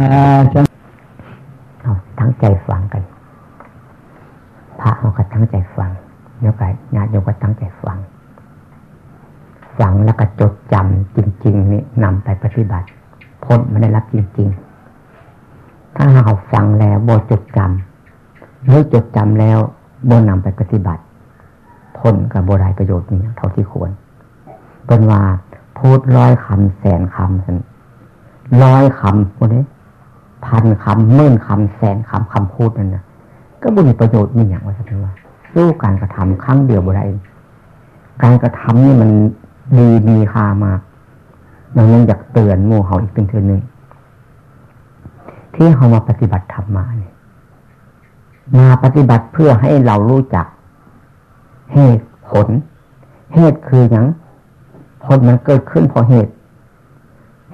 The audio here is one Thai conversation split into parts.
เอาตั้งใจฟังกันพระเขาก็ตั้งใจฟังโยกญาติโยก็ตั้งใจฟัง ฟังแล้วก็จดจำจริง ๆ นี่นำไปปฏิบัติพ้นมันได้รับจริง ๆ ถ้าเราฟังแล้วโบจดจำหรือจดจำแล้วโบนำไปปฏิบัติพ้นกับโบได้ประโยชน์นี่เท่าที่ควรเป็นว่าพูดร้อยคำแสนคำร้อยคำพวกนี้ พันคำหมื่นคำแสนคำคำพูดนั่นนะก็บุญประโยชน์มีอย่างว่าสักว่าสู้การกระทำครั้งเดียวบ่ได้การกระทำนี่มันดีมีค่ามากดังนั้นอยากเตือนโม่เขาอีกเป็นเทือนหนึ่งที่เขามาปฏิบัติธรรมมาเนี่ยมาปฏิบัติเพื่อให้เรารู้จัก เหตุผล เหตุคืออย่างผลมันเกิดขึ้นเพราะเหตุ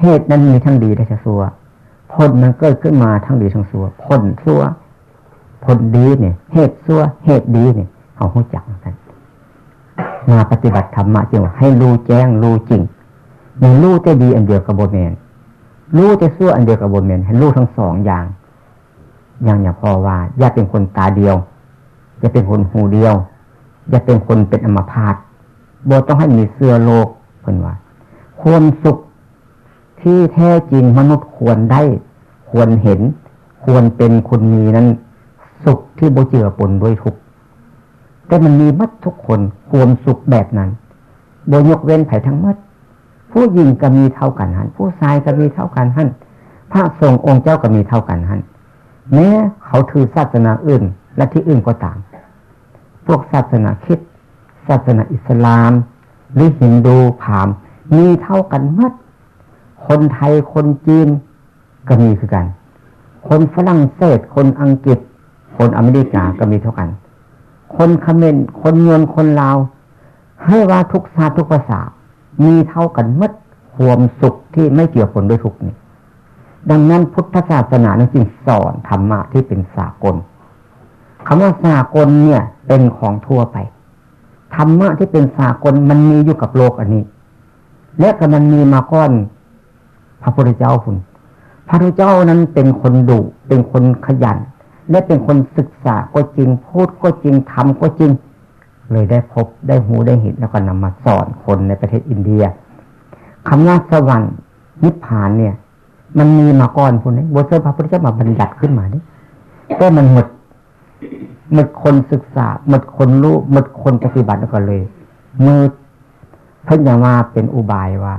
เหตุนั้นมีทั้งดีและชั่ว ผลมันเกิดขึ้นมาทั้งดีทั้งชั่วผลชั่วผลดีเนี่ย เหตุชั่วเหตุดีเนี่ยเขาหูจักกันมาปฏิบัติธรรมะจริงให้รู้แจ้งรู้จริงอย่างรู้แต่ดีอันเดียวกับบนเมนรู้แต่ชั่วอันเดียวกับบนเมนให้รู้ทั้งสองอย่าง อย่างอย่างพอว่า อย่าเป็นคนตาเดียว อย่าเป็นคนหูเดียว อย่าเป็นคนเป็นอมพาตโบต้องให้มีเสื้อโลกเพิ่นว่าความสุข ที่แท้จริงมนุษย์ควรได้ ควรเห็น ควรเป็นคุณมีนั้น สุขที่โบเจือปนด้วยทุกแต่มันมีมัดทุกคนความสุขแบบนั้นโดยยกเว้นไผ่ทั้งมัดผู้หญิงก็มีเท่ากันหันผู้ชายก็มีเท่ากันหันพระสงฆ์องค์เจ้าก็มีเท่ากันหันแม้เขาถือศาสนาอื่น และที่อื่นก็ตาม พวกศาสนาคิดศาสนาอิสลาม หรือฮินดูพามมีเท่ากันมัด คนไทยคนจีนก็มีคือกัน คนฝรั่งเศส คนอังกฤษ คนอเมริกาก็มีเท่ากัน คนคเมนคนเมืองคนลาว ให้ว่าทุกชาติทุกภาษา มีเท่ากันมัดความสุขที่ไม่เกี่ยวผลด้วยทุกนี่ดังนั้นพุทธศาสนาจึงสอนธรรมะที่เป็นสากลคำว่าสากลเนี่ย เป็นของทั่วไปธรรมะที่เป็นสากลมันมีอยู่กับโลกอันนี้ และก็มันมีมาก้อน ระพุทธเจ้าคุณ พระพุทธเจ้านั้นเป็นคนดุเป็นคนขยัน และเป็นคนศึกษาก็จริง พูดก็จริงทำก็จริง เลยได้พบได้หูได้เห็นแล้วก็นำมาสอนคนในประเทศอินเดียคำว่าสวรรค์นิพพานเนี่ย มันมีมาก่อนคุณนี่บทเสพระพุทธเจ้ามาบัญญัติขึ้นมานี่ก็มันหมดหมดคนศึกษาหมดคนรู้หมดคนปฏิบัติแล้วก็เลยมืดเพิ่งจะมาเป็นอุบายว่า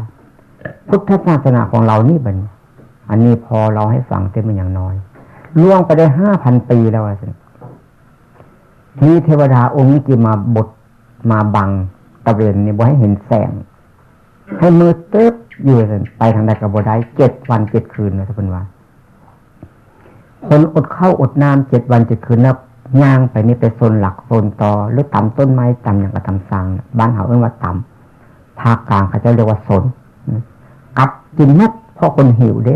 พุทธศาสนาของเรานี่บันอันนี้พอเราให้ฟังเต็มมันอย่างน้อยล่วงไปได้ห้าพันปีแล้วสิที่เทวดาองค์นี้กี่มาบดมาบังตะเวนนี่บ่ให้เห็นแสง ให้มือเต๊บอยู่สิไปทางใดกับบ่ได้เจ็ดวันเจ็ดคืนนะทุกคนว่า คนอดข้าวอดน้ำเจ็ดวันเจ็ดคืนแล้วย่างไปนี่ไปโซนหลักโซนตอหรือต่ำต้นไม้ต่ำอย่างกระทำสังบ้านเขาเอื้อว่าต่ำภาคกลางเขาจะเรียกว่าโซน กินนัดเพราะคนหิวเด้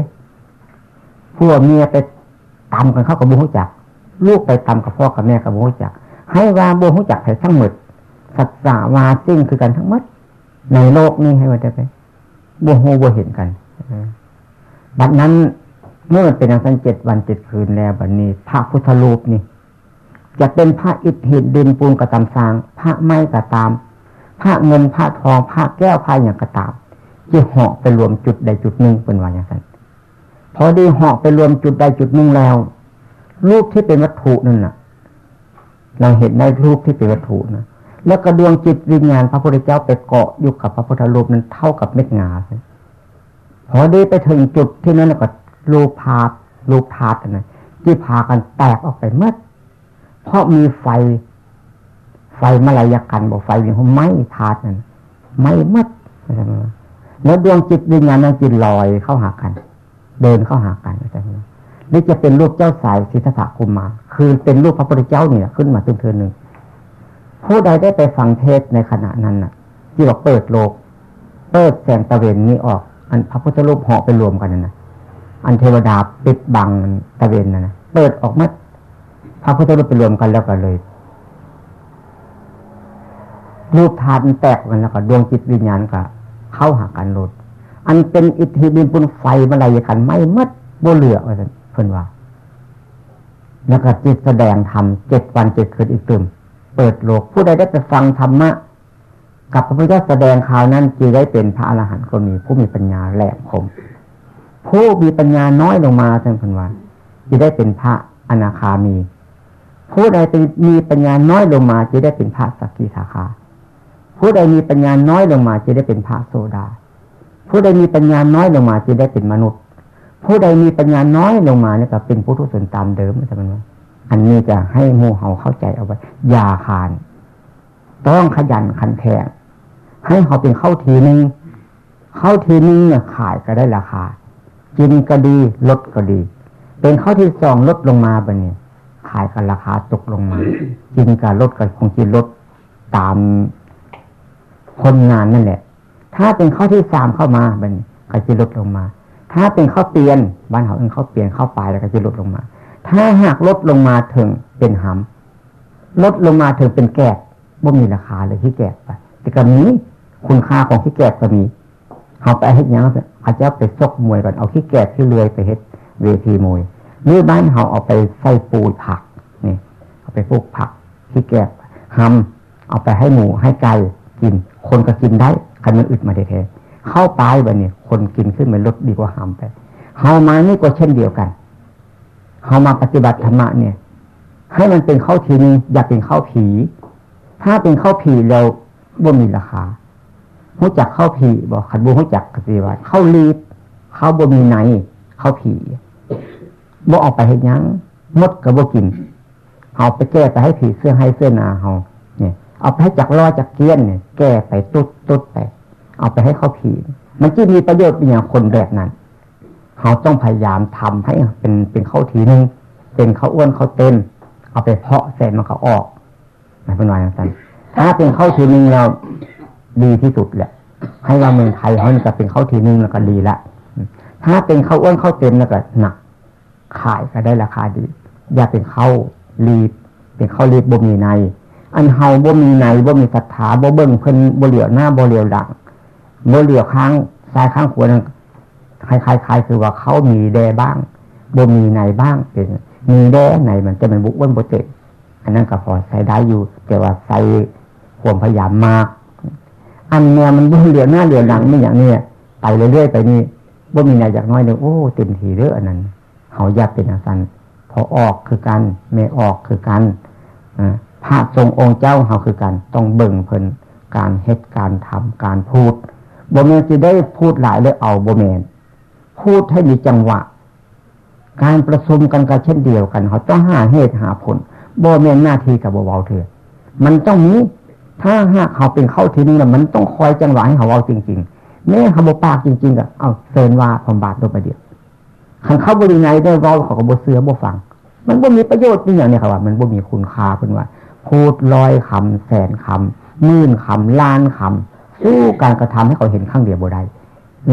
พวกเมียไปตำกันเข้ากับบุหุจัก ลูกไปตำกับพ่อกับแม่กับบุหุจัก ให้ว่าบุหุจักให้ทั้งหมดสัจจาวาซิ่งคือกันทั้งหมด ในโลกนี้ให้ว่าได้ไปบุหูบุเห็นกันบัดนั้นเมื่อเป็นอันเจ็ดวันเจ็ดคืนแล้วบัดนี้ พระพุทธรูปนี่ จะเป็นพระอิฐหินดินปูนกระตำสาง พระไม้กระตาม พระเงินพระทอง พระแก้วพระอย่างกระตาม ที่เหาะไปรวมจุดใดจุดหนึ่งเป็นวันอย่างนั้นพอดีเหาะไปรวมจุดใดจุดหนึ่งแล้ว รูปที่เป็นวัตถุนั่นน่ะ เราเห็นในรูปที่เป็นวัตถุนะแล้วกระดวงจิตวิญญาณพระพุทธเจ้าไปเกาะอยู่กับพระพุทธรูปนั้นเท่ากับเม็ดงาพอดีไปถึงจุดที่นั้นแล้วก็รูปภาพรูปธาตุนะที่พากันแตกออกไปเมื่อเพราะมีไฟ ไฟมลายกันบอกไฟมีหัวไม้ธาตุนั้นไหม่เมื่อ แล้วดวงจิตวิญญาณนั้นจิตลอยเข้าหากัน เดินเข้าหากันอะไรนี้นี่จะเป็นรูปเจ้าสายสิทธัตถคุมมาคือเป็นรูปพระพุทธเจ้าเนี่ยขึ้นมาตึ้งเทือนหนึ่งผู้ใดได้ไปฟังเทศในขณะนั้นน่ะ ที่บอกเปิดโลก เปิดแสงตะเวนนี้ออก อันพระพุทธรูปเหาะไปรวมกันนะอันเทวดาปิดบังตะเวนนะนะเปิดออกมาพระพุทธรูปไปรวมกันแล้วก็เลย รูปธาตุแตกกันแล้วก็ดวงจิตวิญญาณก็ เข้าหากันลดอันเป็นอิทธิบินปุนไฟมาลายกันไม่มดบ่เหลือว่าเพิ่นว่า แล้วก็จิตแสดงธรรมเจ็ดวันเจ็ดคืนอีกตึมเปิดโลกผู้ใดได้ไปฟังธรรมะกับพระพุทธเจ้าแสดงข่าวนั้นจีได้เป็นพระอรหันต์ก็มีผู้มีปัญญาแหลมคมผู้มีปัญญาน้อยลงมาท่านพันวาจะได้เป็นพระอนาคามี ผู้ใดมีปัญญาน้อยลงมาจะได้เป็นพระสักกิทาคา ผู้ใดมีปัญญาน้อยลงมาจะได้เป็นพระโซดา ผู้ใดมีปัญญาน้อยลงมาจะได้เป็นมนุษย์ ผู้ใดมีปัญญาน้อยลงมาเนี่ยก็เป็นผู้ทุศนตามเดิมท่านพันวาอันนี้จะให้หมู่เฮาเข้าใจเอาไว้ยาคาน ต้องขยันขันแทงให้เขาเป็นเข้าทีนึงเข้าทีนึงเนี่ยขายก็ได้ราคากินก็ดีลดก็ดี เป็นข้อที่สองลดลงมาบะเนี่ยขายกันราคาตกลงมา กินกับลดกับคงกินลดตาม คนงานนั่นแหละ ถ้าเป็นข้อที่สามเข้ามาบะเนี่ยก็จะลดลงมา ถ้าเป็นข้าวเปลี่ยนบ้านเขาเองข้าวเปลี่ยนข้าวปลายแล้วก็จะลดลงมา ถ้าหากลดลงมาถึงเป็นหำลดลงมาถึงเป็นแกะบ่มีราคาเลยที่แกะไปแต่ก็มีคุณค่าของที่แกะก็มีเอาไปให้ยังอาจจะไปซกมวยก่อนเอาขี้แกะที่เลื่อยไปเฮ็ดเวทีมวยหรือบ้านเขาเอาไปใส่ปูผักนี่เอาไปปลูกผักขี้แกะหำเอาไปให้หมูให้ไก่กิน คนก็กินได้คันมันอึดมาแท้เข้าปลายแบบนี้คนกินขึ้นมันลดดีกว่าหำไปเฮามานี่ก็เช่นเดียวกันเฮามาปฏิบัติธรรมะเนี่ย ให้มันเป็นข้าวทีนึงอย่าเป็นข้าวผี ถ้าเป็นข้าวผีเราบ่มีราคาหูจักเข้าผีบอกขันบูหูจักกติวัตเข้าลีดเข้าบ่มีไหนเข้าผีบ่ออกไปเห็นยังมดกับบ่กินเอาไปแก้ไปให้ผีเสื้อให้เสื้อนาเฮา เอาไปให้จักรอจักเกี้ยนเนี่ยแก้ไปตุ๊ดตุ๊ดไป เอาไปให้เขาผีมันจะมีประโยชน์เป็นอย่างคนแบบนั้นเขาต้องพยายามทำให้เป็นเป็นข้าวทีนึงเป็นข้าวอ้วนข้าวเต็มเอาไปเพาะเสร็จมันเขาออกไม่เป็นไรนะท่านถ้าเป็นข้าวทีนึงเราดีที่สุดแหละ ให้ว่าเมืองไทยเขาจะเป็นข้าวทีนึงแล้วก็ดีละถ้าเป็นข้าวอ้วนข้าวเต็มแล้วก็หนัก ขายก็ได้ราคาดี อย่าเป็นข้าวรีบเป็นข้าวรีบบ่มีใน อันเฮาบ่มีในบ่มีศรัทธาบ่เบิ่งเพิ่นบ่เหลียวหน้าบ่เหลียวหลังบ่เหลียวข้างซ้ายข้างขวานั่นคล้ายๆคือว่าเขามีแดบ้างบ่มีในบ้างเป็นมีแดในมันจะเป็นบุกว้นบ่เตะอันนั้นก็พอใช้ได้อยู่ แต่ว่าใส่ความพยายามมาก อันเนี่ยมันบ่เหลียวหน้าเหลียวหลังไม่อย่างนี้ไปเรื่อยๆไปนี่บ่มีไรอย่างน้อยเลยโอ้เต็มทีเรื่องอันนั้นเขาอยากเป็นอาสันพอออกคือกันไม่ออกคือกันอ่า พระทรงองค์เจ้าเขาคือกันต้องเบิ่งเพิ่นการเฮ็ดการทำการพูดบ่เมนจะได้พูดหลายเลยเอาบ่เมนพูดให้มีจังหวะ การประชุมกันก็เช่นเดียวกันเขาต้องหาเหตุหาผลบ่เมนหน้าที่กับเบาเถอมันต้องมีถ้าหากเขาเป็นเข้าทีนึงแล้วมันต้องคอยจังหวะให้เขาเอาจริงๆแม่เขาบอกปากจริงๆก็เอาเซนว่าความบาดโดยประเดี๋ยวขันเข้าบริไงได้รอเขาก็บเสือบฟัง มันบ่มีประโยชน์นี่อย่างนี้ครับว่า มันบ่มีคุณค่าเพิ่นว่า พูดลอยคำแสนคำมื่นคำล้านคำสู้การกระทำให้เขาเห็นข้างเดียวบ่ได้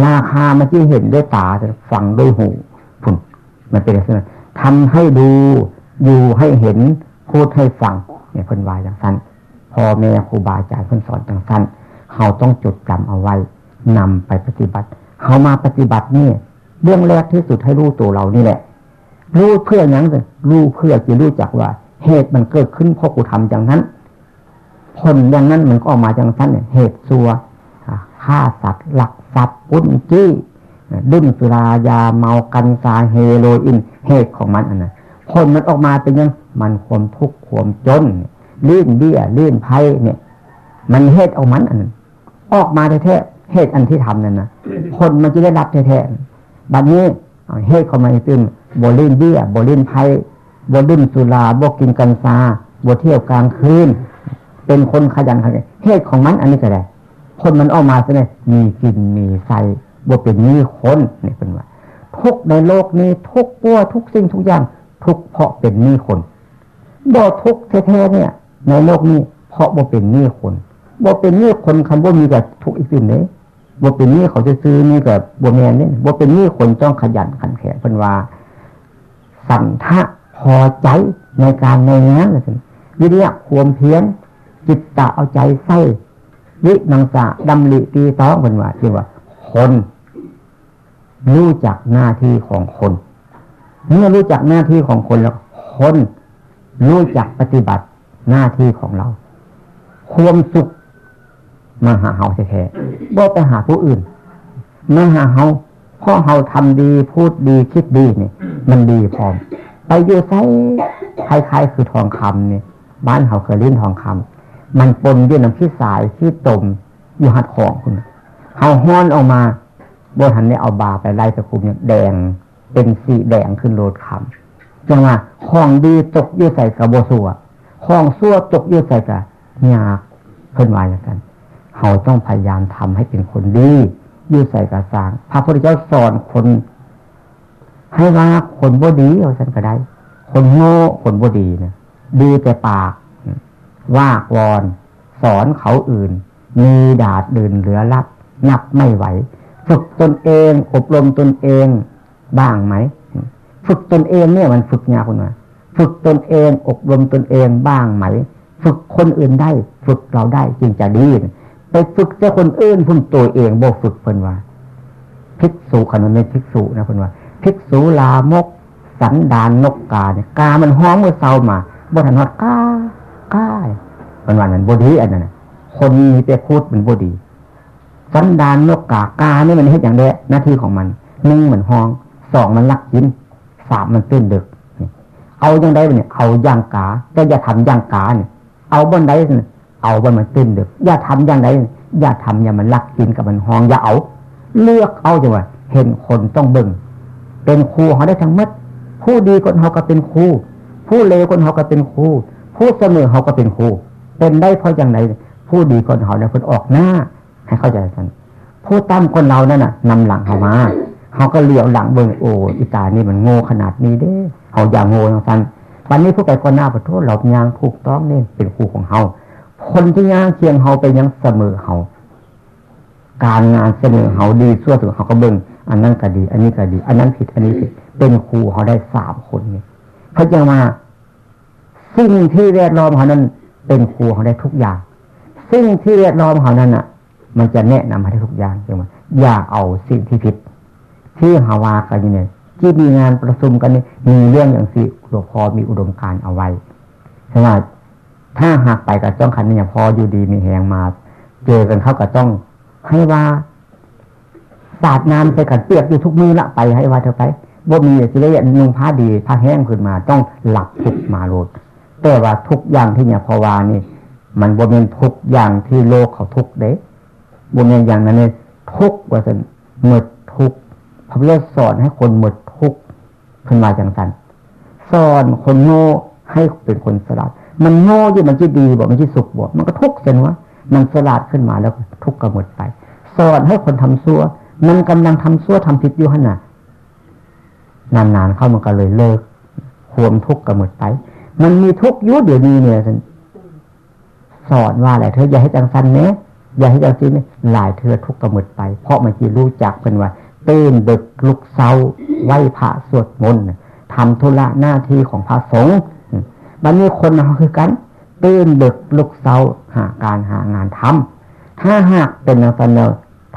ราคาไมันที่เห็นด้วยตาแต่ฟังด้วยหูพุ่นมันเป็นอะไรทำให้ดูอยู่ให้เห็นพูดให้ฟังเนี่ยเพิ่นวายอย่างสั้นพ่อแม่ครูบาอาจารย์เพื่นสอนต่างสั้นเขาต้องจดจำเอาไว้นำไปปฏิบัติ เขามาปฏิบัตินี่เรื่องแรกที่สุดให้รู้ตัวเรานี่แหละ รู้เพื่อยังเลยรู้เพื่อจะรู้จักว่า เหตุมันเกิดขึ้นเพราะกูทำอย่างนั้น ผลอย่างนั้นมันก็ออกมาอย่างนั้นเนี่ยเหตุซัวฆ่าสัตว์หลักทรัพย์ปุ้นจี้ดุ้นสุรายาเมากันซาเฮโรอีนเหตุของมันอันนั้นผลมันออกมาเป็นยังมันความทุกข์ความจนลื่นเบี้ยลื่นไพ่เนี่ย มันเหตุเอามันอันออกมาแท้ๆเหตุอันที่ทำนั่นนะคนมันจะได้รับแท้ๆบัดนี้เหตุเขามาตึมโบลื่นเบี้ยโบลื่นไพ่ โบลื่นสุราโบกินกันซาโบเที่ยวกลางคืน เป็นคนขยันขยันเหตุของมันอันนี้ก็ได้คนมันออกมาใช่ไหมมีกินมีใส่บวเป็นนี้คนเนี่ยเป็นว่าทุกในโลกนี้ทุกปัวทุกสิ่งทุกอย่าง ทุกเพราะเป็นนี้คนบ่ทุกแท้ๆเนี่ย ในโลกนี้เพราะว่เป็นนี้คนว่เป็นนี้คนคำว่ามีกับทุกอีกสิ่งเลยว่เป็นนี้เขาจะซื้อนี่กับบัวแมนเนี่ยว่เป็นนี้คนต้องขยันขันแข็งเป็นว่าสันทะ พอใจในการในงานเลยสิวิริยะความเพียรจิตตะเอาใจใส่วินังสะดำริตีต้องเป็นว่าที่ว่า คนรู้จักหน้าที่ของคนเมื่อรู้จักหน้าที่ของคนแล้ว คนรู้จักปฏิบัติหน้าที่ของเรา ความสุขมาหาเฮาแท้ๆบ่ไปหาผู้อื่นมาหาเฮาพ่อเฮาทำดีพูดดีคิดดีเนี่ยมันดีพร้อม ไปอยู่ไซคล้ายๆคือทองคำเนี่ยบ้านเฮาเคยเล่นทองคำมันปนด้วยน้ำที่สายที่ตมอยู่หัดของคุณเฮาห้อนออกมาบนหันเนี่ยเอาบาไปไล่ตะคุมเนี่ยแดงเป็นสีแดงขึ้นโลดคำจังว่าของดีตกยื่ใส่กระโบสัวของซั่วตกยื่ใส่กระยาเพิ่นวายอย่างนั้นเราต้องพยายามทำให้เป็นคนดียื่ใส่กระสางพระพุทธเจ้าสอนคน ให้ว่าคนบ่ดีเอาฉันก็ได้ คนโง่คนบ่ดีนะดีแต่ปาก ว่ากวอน สอนเขาอื่น มีดาดเดื่นเหลือรับ นับไม่ไหว ฝึกตนเอง อบรมตนเองบ้างไหม ฝึกตนเองเนี่ยมันฝึกยากคุณว่าฝึกตนเอง อบรมตนเองบ้างไหม ฝึกคนอื่นได้ ฝึกเราได้จึงจะดีไปฝึกแต่คนอื่นพุ่นตัวเองบ่ฝึกเพิ่นว่าภิกษุขนมเป็นภิกษุนะเพิ่นว่า ภิกษุลามก สันดานนกกาเนี่ยกามันห้องเมื่อเศร้ามาบ่ทันฮอดกากาเพิ่นว่านั้นบดีอันนั้นคนมีแต่พูดเป็นบดี สันดานนกกากานี่มันเฮ็ดอย่างเด้หน้าที่ของมันหนึ่งเหมือนห้องสองมันลักกินสามมันตื่นดึกเอาย่างไดเนี่ยเอาย่างกาแต่อย่าทำย่างกาเนี่ยเอาบนไดเอาบนมันตื่นดึกอย่าทำย่างไดอย่าทำอย่ามันลักกินกับมันห้องอย่าเอา เลือกเอาจังหว่าเห็นคนต้องเบิ่ง เป็นครูเขาได้ทั้งมัดผู้ดีคนเขาก็เป็นครูผู้เลวคนเขาก็เป็นครูผู้เสมอเขาก็เป็นครูเป็นได้เพราะอย่างไรผู้ดีคนเขาเนี่ยคนออกหน้า ให้เข้าใจกัน ผู้ตั้มคนเรานั่นน่ะนำหลังเขามาเขาก็เลี้ยวหลังเบิ่งโอ้อีตานี่มันโง่ขนาดนี้เด้เขาอย่างโง่ทางสันวันนี้ผู้ไปคนหน้าประโทษเรายางถูกต้องเนี่เป็นครูของเขาคนที่ย่างเคียงเขาไปยังเสมอเขาการงานเสมอเขาดีส่วถึงเขาก็เบิ่ง อันนั้นก็ดี อันนี้ก็ดี อันนั้นผิด อันนี้ผิด เป็นครูเขาได้สามคนนี่เขาจะมาสิ่งที่แวดล้อมเขานั้น เป็นครูเขาได้ทุกอย่าง สิ่งที่แวดล้อมเขานั้นอะ มันจะแนะนำให้ได้ทุกอย่างใช่ไหมอย่าเอาสิ่งที่ผิด ที่ฮาวากันเนี่ยที่มีงานประชุมกันนี่มีเรื่องอย่างสิหลวงพ่อมีอุดมการเอาไว้ใช่ไหมถ้าหากไปกับจ้องคันนี่พออยู่ดีมีแหงมา เจอกันเข้ากับจ้องให้ว่า สาดน้ำใส่ขันเปียกอยู่ทุกมือละไปให้ว่าเธอไปบ่มีสิเลยนุ่งผ้าดีผ้าแห้งขึ้นมา ต้องหลับทุกมาโลดแต่ว่าทุกอย่างที่เนี่ยพอวานี่ มันบ่เป็นทุกอย่างที่โลกเขาทุกเด้บ่เป็นอย่างนั้นเนี่ยทุกว่าสันหมดทุกพระพุทธสอนให้คนหมดทุกขึ้นมาจังสันสอนคนโง่ให้เป็นคนสลัดมันโง่ยี่มันจะดีบอกมันจะสุขบอกมันก็ทุกเส้นวะมันสลัดขึ้นมาแล้วทุกข์ก็หมดไป สอนให้คนทำซัว มันกำลังทำซัวทำผิดอยู่ขนาดนานๆเข้ามันก็เลยเลิกควมทุกข์ก็หมดไป มันมีทุกข์ยุ่เดี๋ยวนี้เนี่ยสอนว่าอะไรเธออย่าให้จังสันเนี้ยอย่าให้จังซีเนี่ยหลายเธอทุกข์ก็หมดไป เพราะมันจีรู้จักเป็นว่าตื่นดึกลุกเศร้าไหวพระสวดมนต์ทำธุระหน้าที่ของพระสงฆ์บันนี้คนเราคือกันตื่นดึกลุกเศร้าหาการหางานทำถ้าหากเป็นนักเน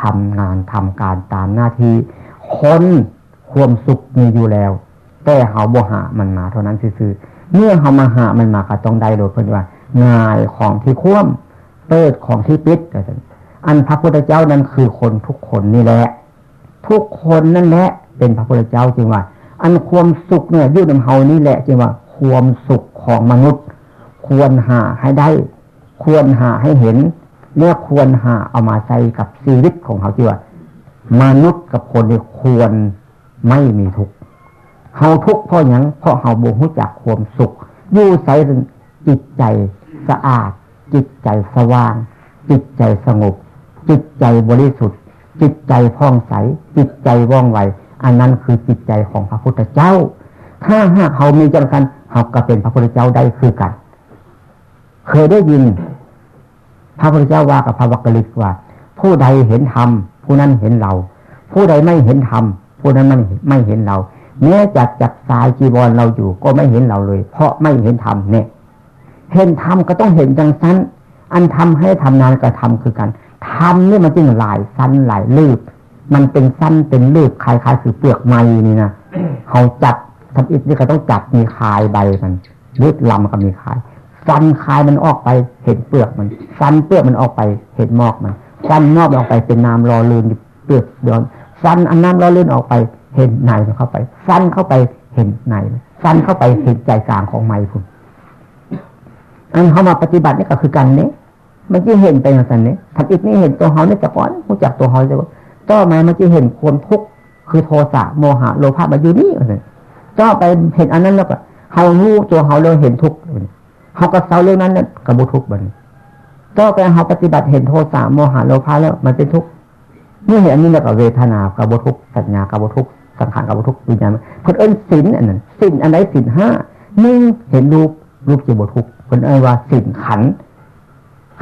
ทำงานทำการตามหน้าที่คนความสุขมีอยู่แล้ว แต่เขาบ่หามันมาเท่านั้นซื่อเมื่อเขามาหามันมาก็ต้องได้โดยเพื่อนว่าง่ายของที่คว่ำเปิดของที่ปิดอันพระพุทธเจ้านั้นคือคนทุกคนนี่แหละ ทุกคนนั่นแหละเป็นพระพุทธเจ้าจริงว่า อันความสุขเนี่ยยุ่งเฮานี่แหละจริงว่า ความสุขของมนุษย์ ควรหาให้ได้ ควรหาให้เห็น เนี่ยควรหาเอามาใส่กับชีวิตของเขาจริงว่ามนุษย์กับคนเนี่ยควรไม่มีทุกข์เฮาทุกข์เพราะอย่างเพราะเฮาบ่รู้จักความสุขอยู่ใส่จิตใจสะอาด จิตใจสว่าง จิตใจสงบ จิตใจบริสุทธิ์ จิตใจพ่องใส จิตใจว่องไว อันนั้นคือจิตใจของพระพุทธเจ้า ถ้าหากเขามีจังกันเขาก็เป็นพระพุทธเจ้าได้คือกัน เคยได้ยิน พระพุทธเจ้าว่ากับพระวักกลิกว่า ผู้ใดเห็นธรรมผู้นั้นเห็นเรา ผู้ใดไม่เห็นธรรมผู้นั้นไม่ไม่เห็นเราแม้จัดจักสายจีวรเราอยู่ก็ไม่เห็นเราเลย เพราะไม่เห็นธรรมเนี่ย เห็นธรรมก็ต้องเห็นจังสั้น อันทำให้ทำนานก็ทำคือกันทำนี่มันจึงหลายสั้นหลายลืบมันเป็นสั้นเป็นลืบคล้ายๆคือเปลือกไม้นี่นะเขาจับทำอิฐนี่ก็ต้องจับมีคายใบมันยึดลำก็มีคาย ฟันคายมันออกไปเห็นเปลือกมัน ฟันเปลือกมันออกไปเห็นมอกมัน ฟันนอกออกไปเป็นน้ำรอเลืนเปลือกย้อนฟันอันน้ำรอเลืนออกไปเห็นในมันเข้าไป ฟันเข้าไปเห็นในฟันเข้าไปเห็นใจกลางของไม้คุณอันเขามาปฏิบัตินี่ก็คือกันนี้มันจะเห็นไปอย่างนั้นนี้ทำอีกนี่เห็นตัวเขาเนี่ยจะก่อนรู้จักตัวเขาจะต่อมามันจะเห็นความทุกข์คือโทสะโมหะโลภะมาอยู่นี่เลยต่อไปเห็นอันนั้นแล้วก็เขารู้ตัวเขาเลยเห็นทุกข์ เขาก็เศร้าเรื่องนั้นเนี่ยกับบุทุกข์บันต่อไปเขาปฏิบัติเห็นโทสะโมหะโลภะแล้วมันเป็นทุกข์เมื่อเห็นอันนี้แล้วก็เวทนากับบุทุกข์สัญญากับบุทุกข์สังขารกับบุทุกข์วิญญาณคนเอิ้นสินอันนั้นสินอันไหนสินห้าหนึ่งเห็นรูปรูปจีบุทุกข์คนเอิ้นว่าสินขัน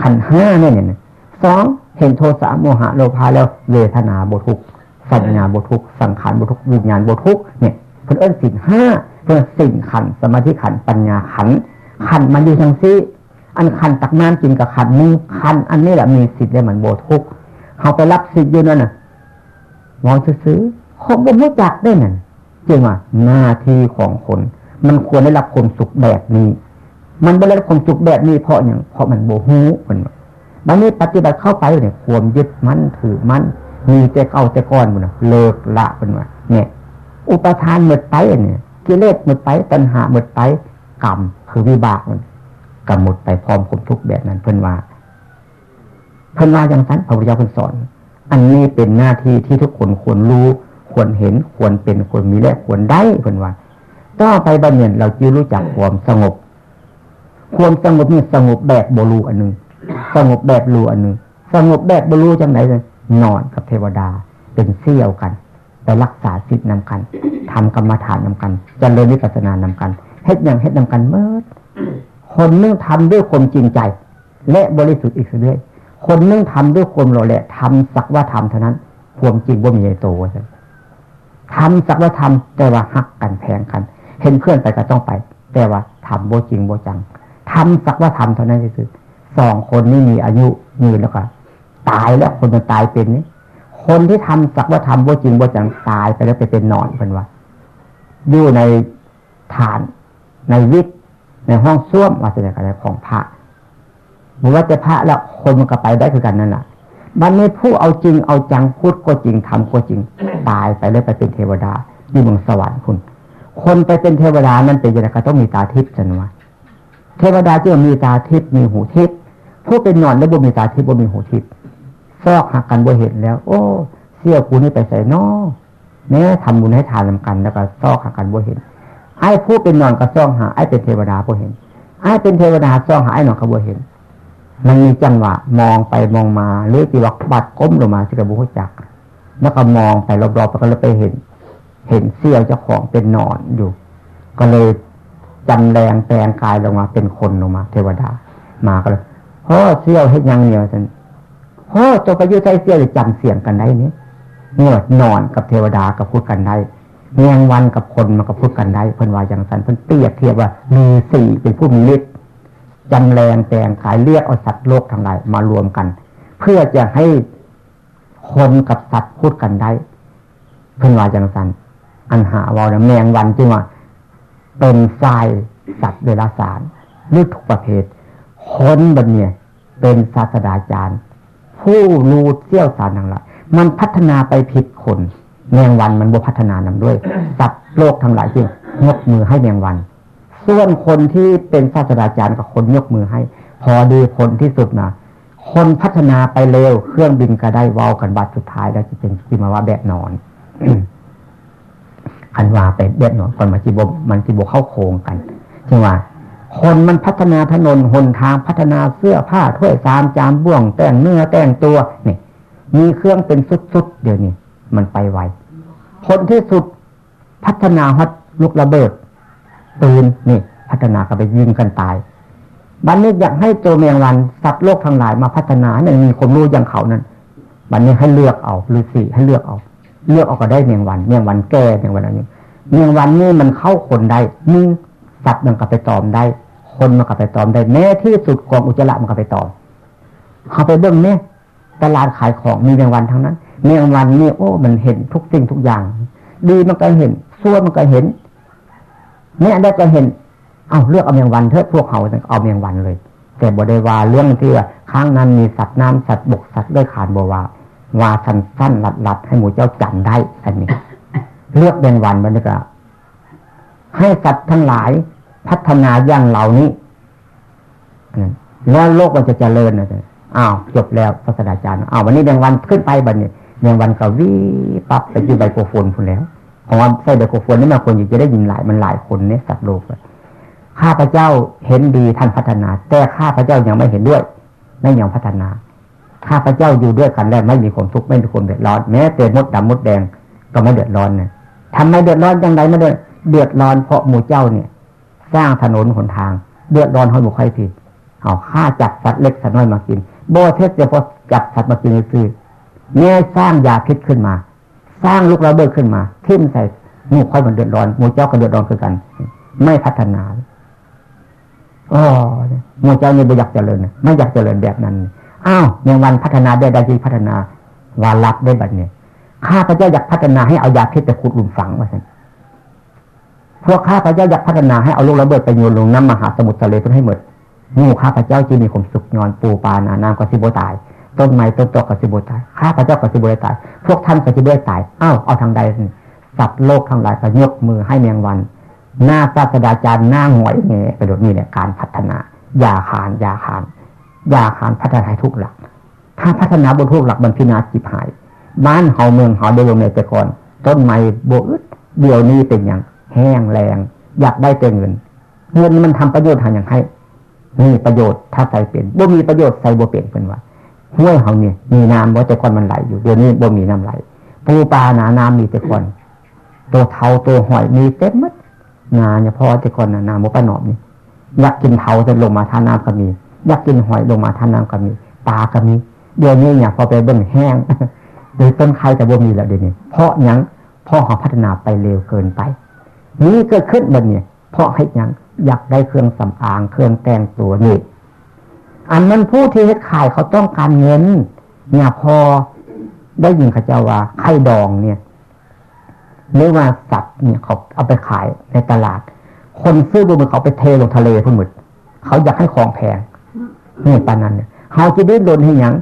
ขันห้าเนี่ยเนี่ยสองเห็นโทสะโมหะโลภะแล้วเวทนาบุทุกข์สัญญาบุทุกข์สังขารบุทุกข์วิญญาณบุทุกข์เนี่ยคนเอิ้นสินห้าเพื่อสิ่งขันสมาธิขันปัญญาขัน ขันมันอยู่ทางซีอันขันตักน้ำกินกับขันนึงขันอันนี้แหละมีสิทธิ์ได้เหมือนโบทุกเขาไปรับสิทธิ์อยู่นั่นน่ะมองซื้อเขาบ่รู้จักได้นั่นจริงว่าหน้าที่ของคน มันควรได้รับความสุขแบบนี้ มันไม่ได้รับความสุขแบบนี้เพราะอย่างเพราะมันโบหูมันบันนี้ปฏิบัติเข้าไปเนี่ยความยึดมั่นถือมั่นมีแต่เก่าแต่ก้อนมันเลิกละเป็นว่าเนี่ย อุปทานหมดไปเนี่ยกิเลสหมดไปตัณหาหมดไปกรรม คือวิบากมันกำหมดไปพร้อมความทุกแบบนั้นเพิ่นว่าเพิ่นว่าอย่างนั้นพระพุทธเจ้าเพิ่นสอน อันนี้เป็นหน้าที่ที่ทุกคนควรรู้ ควรเห็นควรเป็นควรมีและควรได้เพิ่นว่าต่อไปบัณฑิตเราจะรู้จักความสงบ ความสงบนี่สงบแบบบรูอันหนึ่งสงบแบบรูอันหนึ่งสงบแบบบรูจังไหนเลยนอนกับเทวดาเป็นเสี่ยวกันไปรักษาสิทธิ์นำกันทำกรรมฐานนำกันจเริญวิปัสสนานำกัน เฮ็ดอย่างเฮ็ดนำกันเมื่อคนนึงทำด้วยความจริงใจ และบริสุทธิ์อีกเรื่อยคนนึงทำด้วยความโลแหละทำสักว่าทำเท่านั้นความจริงว่ามีในตัวใช่ทำสักว่าทำแต่ว่าหักกันแพงกัน เห็นเพื่อนไปก็ต้องไป แต่ว่าทำโบจริงโบจังทำสักว่าทำเท่านั้นคือสองคนนี่มีอายุยืนแล้วก็ตายแล้วคนมันตายเป็นนี่คนที่ทำสักว่าทำโบจริงโบจังตายไปแล้วไปเป็นนอนเป็นว่าอยู่ในฐาน ในวิทย์ในห้องส้วมว่าจะเป็นอะไรของพระหรือว่าจะพระแล้วคนมันก็ไปได้คือกันนั่นแหละบันนี้ผู้เอาจริงเอาจังพูดก็จริงทำก็จริง ตายไปแล้วไปเป็นเทวดาอยู่เมืองสวรรค์คุณ คนไปเป็นเทวดานั้นเป็นยังไงก็ต้องมีตาทิพย์จันวะเทวดาจะมีตาทิพย์มีหูทิพย์ผู้เป็นนอนแล้วบ่มีตาทิพย์บ่มีหูทิพย์ซอกหักกันบ่เห็นแล้ว โอ้ เสี่ยวกูนี่ไปใส่นอแม่ทำบุญให้ทานลำกันแล้วก็ซอกหักกันบ่เห็น ไอ้ผู้เป็นนอนก็ซ่องหาไอ้เป็นเทวดาบ่เห็นไอ้เป็นเทวดาซ่องหาไอ้นอนก็บ่เห็น มันมีจังหวะมองไปมองมาหรือจีวักบัดก้มลงมาสิกระบุจัก แล้วก็มองไปรอบๆไปก็เลยไปเห็น เห็นเสี่ยวเจ้าของเป็นนอนอยู่ ก็เลยจำแรงแปลงกายลงมาเป็นคนลงมา เทวดา มาก็เลยพ่อเสี่ยวเห็นยังเนี่ยฉันพ่อจกระยุใจเสี่ยวหรือจำเสียงกันได้เนี่ยเมื่อนอนกับเทวดากับพูดกันได้ แมงวันกับคนมันก็พูดกันได้เพิ่นว่าอย่างสันเพิ่นเปรียบเทียบว่ามีสี่เป็นผู้มีฤทธิ์จำแรงแปลงขายเรียกเอาสัตว์โลกทั้งหลายมารวมกัน เพื่อจะให้คนกับสัตว์พูดกันได้ เพิ่นว่าอย่างสันอันหาวาแมงวันจึงว่าเป็นทรายสัตว์เดรัจฉานหรือทุกประเภทคนบันเนี่ยเป็นศาสตราจารย์ ผู้รู้เชี่ยวชาญทั้งหลายมันพัฒนาไปผิดคน แมงวันมันบวพัฒนานำด้วยสัตว์โลกทั้งหลายจึงยกมือให้แมงวัน ส่วนคนที่เป็นศาสตราจารย์กับคนยกมือให้ พอดีผลที่สุดนะคนพัฒนาไปเร็วเครื่องบินก็ได้วาวกันบัดสุดท้ายแล้วจะเป็นที่มาว่าแบบนอนคันว่าไปแบบนอนคนมาจีบมันจีบเข้าโครงกันจึงว่าคนมันพัฒนาถนนหนทางพัฒนาเสื้อผ้าถ้วยสามจามบ่วงแต่งเนื้อแต่งตัวนี่มีเครื่องเป็นสุดๆเดี๋ยวนี้มันไปไว ผลที่สุดพัฒนาฮอตลูกระเบิดปืนนี่พัฒนาก็ไปยิงกันตายบันนี้อยากให้ตัวเมียงวันสัตว์โลกทั้งหลายมาพัฒนาเนี่ยมีคนรู้อย่างเขานั้นบันนี้ให้เลือกเอาหรือสี่ให้เลือกเอา เลือกเอาก็ได้เมียงวันเมียงวันแก่เมียงวันอะไรนี้เมียงวันนี่มันเข้าคนได้นึ่งสัตว์มันก็ไปตอมได้ คนมันก็ไปตอมได้แม้ที่สุดกองอุจจาระมันก็ไปตอมเขาไปเบื้องเนี่ยตลาดขายของมีเมียงวันทั้งนั้น เมียงวันนี่โอ้ มันเห็นทุกสิ่งทุกอย่าง ดีมันก็เห็นซั่วมันก็เห็นเนี่ยได้ก็เห็น เอาเลือกเอาเมียงวันเถอะพวกเขาเอาเมียงวันเลย แต่บริวาเรื่องที่ว่าข้างนั้นมีสัตว์น้ำสัตว์บกสัตว์ด้วยขานบวาวาสั้นสั้นหลัดหลัดให้หมูเจ้าจำได้ อันนี้ เลือกเมียงวันมันก็ให้สัตว์ทั้งหลายพัฒนาอย่างเหล่านี้แล้วโลกมันจะเจริญนะอ้าวจบแล้วพระสดาจารย์อ้าววันนี้เมียงวันขึ้นไปบันนี้ เมียงวันก็วิปั๊บไปจีไบโครโฟนพูนแล้วเพราะว่าใส่ไบโครโฟนนี่มาคนอยู่จะได้ยินหลายมันหลายคนเนี่ยสัตว์โลกข้าพเจ้าเห็นดีท่านพัฒนา แต่ข้าพเจ้ายังไม่เห็นด้วยไม่ยังพัฒนา ข้าพเจ้าอยู่ด้วยกันแล้วไม่มีความทุกข์ไม่มีความเดือดร้อนแม้แต่มดดำมดแดงก็ไม่เดือดร้อนเนี่ยทำไมเดือดร้อนยังไงไม่เดือดเดือดร้อนเพราะหมู่เจ้าเนี่ย สร้างถนนหนทาง เดือดร้อนให้บุคคลผิดเอาฆ่าจับสัตว์เล็กสัตว์น้อยมากินโบเทสเฉพาะจับสัตว์มากินคือ แง่สร้างยาพิษขึ้นมา สร้างลูกระเบิดขึ้นมาทิ่มใส่หมู่ค่อยมันเดือดร้อนหมู่เจ้าก็เดือดร้อนคือกัน ไม่พัฒนาอ๋อหมู่เจ้านี่ไม่อยากเจริญไม่อยากเจริญแบบนั้นอ้าวในวันพัฒนาได้ได้ที่พัฒนาวารับได้บัดเนี่ยข้าพเจ้าอยากพัฒนาให้เอายาพิษไปขุดหลุมฝังว่าสิพวกข้าพเจ้าอยากพัฒนาให้เอาลูกระเบิดไปโยนลงน้ำมหาสมุทรทะเลเพื่อให้หมดงูข้าพเจ้าจะมีความสุขนอนปูปานาน้ำก็สิบตาย ต้นไม้ต้นตอกกสิบตายข้าพเจ้ากสิบตาย พวกท่านกสิบตายอ้าวเอาทางใดสัตว์โลกทั้งหลายก็ยกมือให้เมียงวัน หน้าศาสดาจารย์หน้าหงอยเงี้ยไปโดดนี่เนี่ยการพัฒนาอย่าขานอย่าขานอย่าขานพัฒนาทุกหลัก ถ้าพัฒนาบนทุกหลักมันพินาศจิบหาย บ้านเฮาเมืองเฮาได้ลงในแต่ก่อน ต้นไม้โบอึดเดี๋ยวนี้เป็นอย่างแห้งแรง อยากได้แต่เงินเงินมันทำประโยชน์ทางอย่างให้มีประโยชน์ถ้าใส่เป็นบ่มีประโยชน์ใส่บ่เป็นเป็นว่า ห้วยเขาเนี่ยมีน้ำบ่แต่ก่อนมันไหลอยู่เดี๋ยวนี้บ่มีน้ำไหลปูปลาหนาน้ำมีแต่ก่อนตัวเทาตัวหอยมีเต็มมัดนาเนี่ยพอแต่ก่อนนาโมปะหนอมนี่อยากกินเทาจะลงมาท่าน้ำก็มีอยากกินหอยลงมาท่าน้ำก็มีปลาก็มีเดี๋ยวนี้เนี่ยพอไปเบิ่งแห้งหรือต้นไครแต่บ่มีแล้วเดี๋ยวนี้ เพราะยังพ่อเขาพัฒนาไปเร็วเกินไป นี่เกิดขึ้นแบบนี้เพราะให้ยังอยากได้เครื่องสำอางเครื่องแต่งตัวนี่ อันนั้นผู้ที่เฮ็ดขายเขาต้องการเงิน เนี่ยพอได้ยินเขาเจ้าว่าไข่ดองเนี่ยหรือว่าสัตว์เนี่ยเขาเอาไปขายในตลาด คนซื้อบุญเขาไปเทลงทะเลพุ่นหมดเขาอยากให้ของแพงนี่ปานนั้นเนี่ยเขาจะได้ลนให้ยัง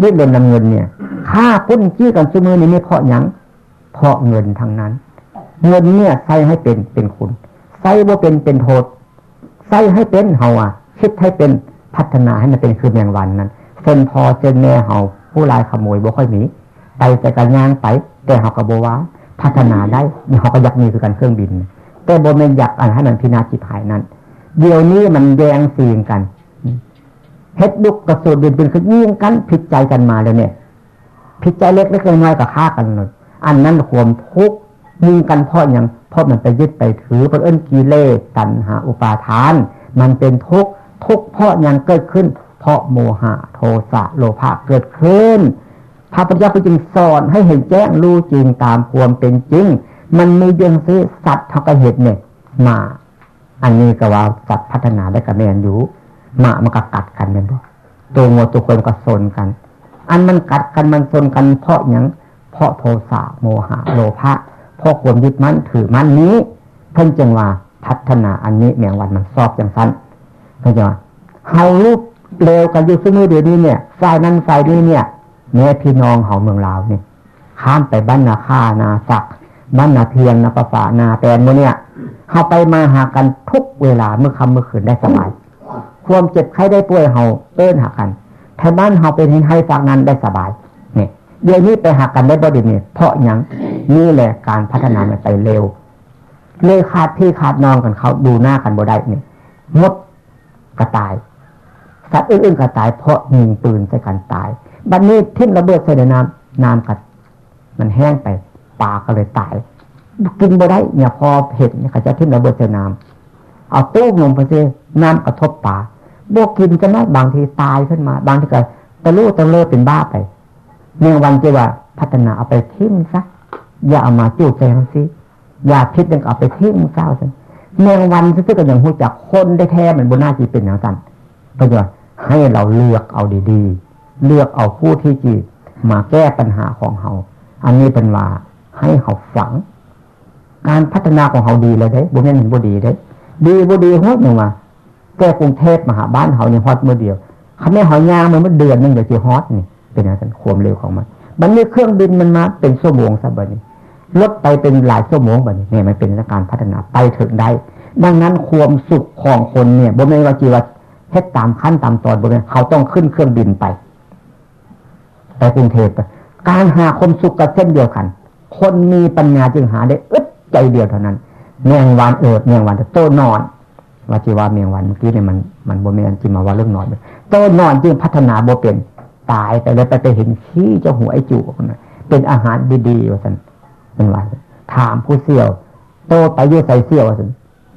ได้ลนนำเงินเนี่ยค่าปุ้นจี้กันซื้อมือนี่ไม่เพาะยังเพาะเงินทางนั้น เงินเนี่ยใส่ให้เป็นเป็นคุณใส่ว่าเป็นเป็นโทษใส่ให้เป็นเฮาอะคิดให้เป็น พัฒนาให้มันเป็นคือแมงวันนั้นเส้นพอเส้นแม่เฮาผู้ลายขโมยบ่ค่อยมีไปแต่กันย่างไป แต่เฮากระโบว่าพัฒนาได้เฮาก็ยักมีคือการเครื่องบิน แต่บนไม่อยากอันให้มันพินาศจิตหายนั้น เดี๋ยวนี้มันแยงซีงกันเฮ็ดดุกกระสุนบินเป็นคือยิงกันผิดใจกันมาแล้วเนี่ยผิดใจเล็กๆน้อยกับฆ่ากันเลยอันนั้นความทุกยิงกันเพราะอย่างเพราะมันไปยึดไปถือเพราะเอิ้นกิเลสตัณหาอุปาทาน มันเป็นทุกข์ ทุกเพราะยังเกิดขึ้น เพราะโมหะโทสะโลภะเกิดขึ้นพระพุทธจ้าจึงสอนให้เห็นแจ้งรู้จริงตามความเป็นจริง มันมีเรื่องซื้อสัตว์เท่ากับเหตุเนี่ยมา อันนี้ก็ว่าสัตว์พัฒนาได้กับแมนอยู่มามันก็กัดกันเป็นบ่ตัวงัวตัวคนก็สนกัน อันมันกัดกันมันสนกันเพราะอย่างเพราะโทสะโมหะโลภะเพราะความยึดมั่นถือมั่นนี้ เพิ่นจึงว่าพัฒนาอันนี้แมงวันมันซอบอย่างสั้น เพิ่นจะว่าเฮาลูกเร็วกันอยู่ซึ่งมือเดี๋ยวนี้เนี่ยฝ่ายนั้นฝ่ายนี้เนี่ยแม่พี่น้องเฮาเมืองลาวเนี่ยข้ามไปบ้านนาค่านาสักบ้านนาเพียงนาประฝานาแปนโมเนี่ยเฮาไปมาหากันทุกเวลาเมื่อคำเมื่อคืนได้สบายความเจ็บไข้ได้ป่วยเฮาเอิ้นหากันถ้าบ้านเฮาเป็นให้ฝากนั้นได้สบายเนี่ยเดี๋ยวนี้ไปหากันได้บ่ดีเนี่ยเพราะยังนี่แหละการพัฒนามันไปเร็ว เลยขาดพี่ขาดน้องกันเขาดูหน้ากันบ่ได้เนี่ยมด กระตาย สัตว์อื่นๆกระตาย เพราะยิงปืนใส่กันตาย บัดนนี้ทิ้งระเบิดใส่ในน้ำน้ำกัดมันแห้งไปปลาก็เลยตาย กินบ่ได้เนี่ยพอเห็ดเนี่ยเขาจะทิ้งระเบิดใส่น้ำเอาตู้ลงไปซิน้ำกระทบปลาบวกกินจะไม่บางทีตายขึ้นมา บางทีก็ตะลุ่ตะเลิเป็นบ้าไปเมื่อวันจะว่าพัฒนาเอาไปทิ้งซะอย่าเอามาจู้ใจเขาสิอย่าคิดยังเอาไปทิ้งเศร้าสิ เมื่อวันซื้อกันอย่างหูจักคนได้แท้มันบนหน้าจีเป็นอย่างสั้นก็จะให้เราเลือกเอาดีๆ เลือกเอาผู้ที่จีมาแก้ปัญหาของเขา อันนี้เป็นว่าให้เขาฝัง การพัฒนาของเขาดีเลยเด้บุญนี่บุดีเด้ดีบุดีฮอดหนึ่งมาแก้กรุงเทพมหาบ้านเขาเนี่ยฮอตเมื่อเดียวเขาไม่หอยางมันเมื่อเดือนนึงเดี๋ยวจะฮอตนี่ เป็นอะไรกันความเร็วของมัน มันมีเครื่องบินมันมาเป็นชั่วโมงสักบันี้ ลดไปเป็นหลายชั่วโมงแบบนี้เนี่ยมันเป็นการพัฒนาไปถึงได้ดังนั้นความสุขของคนเนี่ยบนไม่ว่าจีว่าเฮ็ดตามขั้นตามตอนบนเขาต้องขึ้นเครื่องบินไปไปกรุงเทพการหาความสุขกับเส้นเดียวกัน คนมีปัญญาจึงหาได้อึดใจเดียวเท่านั้นเมียงวานเอิดเมียงวานโตนอนว่าจีว่าเมียงวันเมื่อกี้เนี่ยมันมันบนเมียนจิมาว่าเรื่องนอนโตนอนจึงพัฒนาโบเป็นตายแต่เลยไปไปเห็นขี้เจ้าหัวไอจูเป็นอาหารดีๆว่าสัน เป็นวันถามผู้เสี่ยว โตไปยื่ใส่เสี่ยวสัน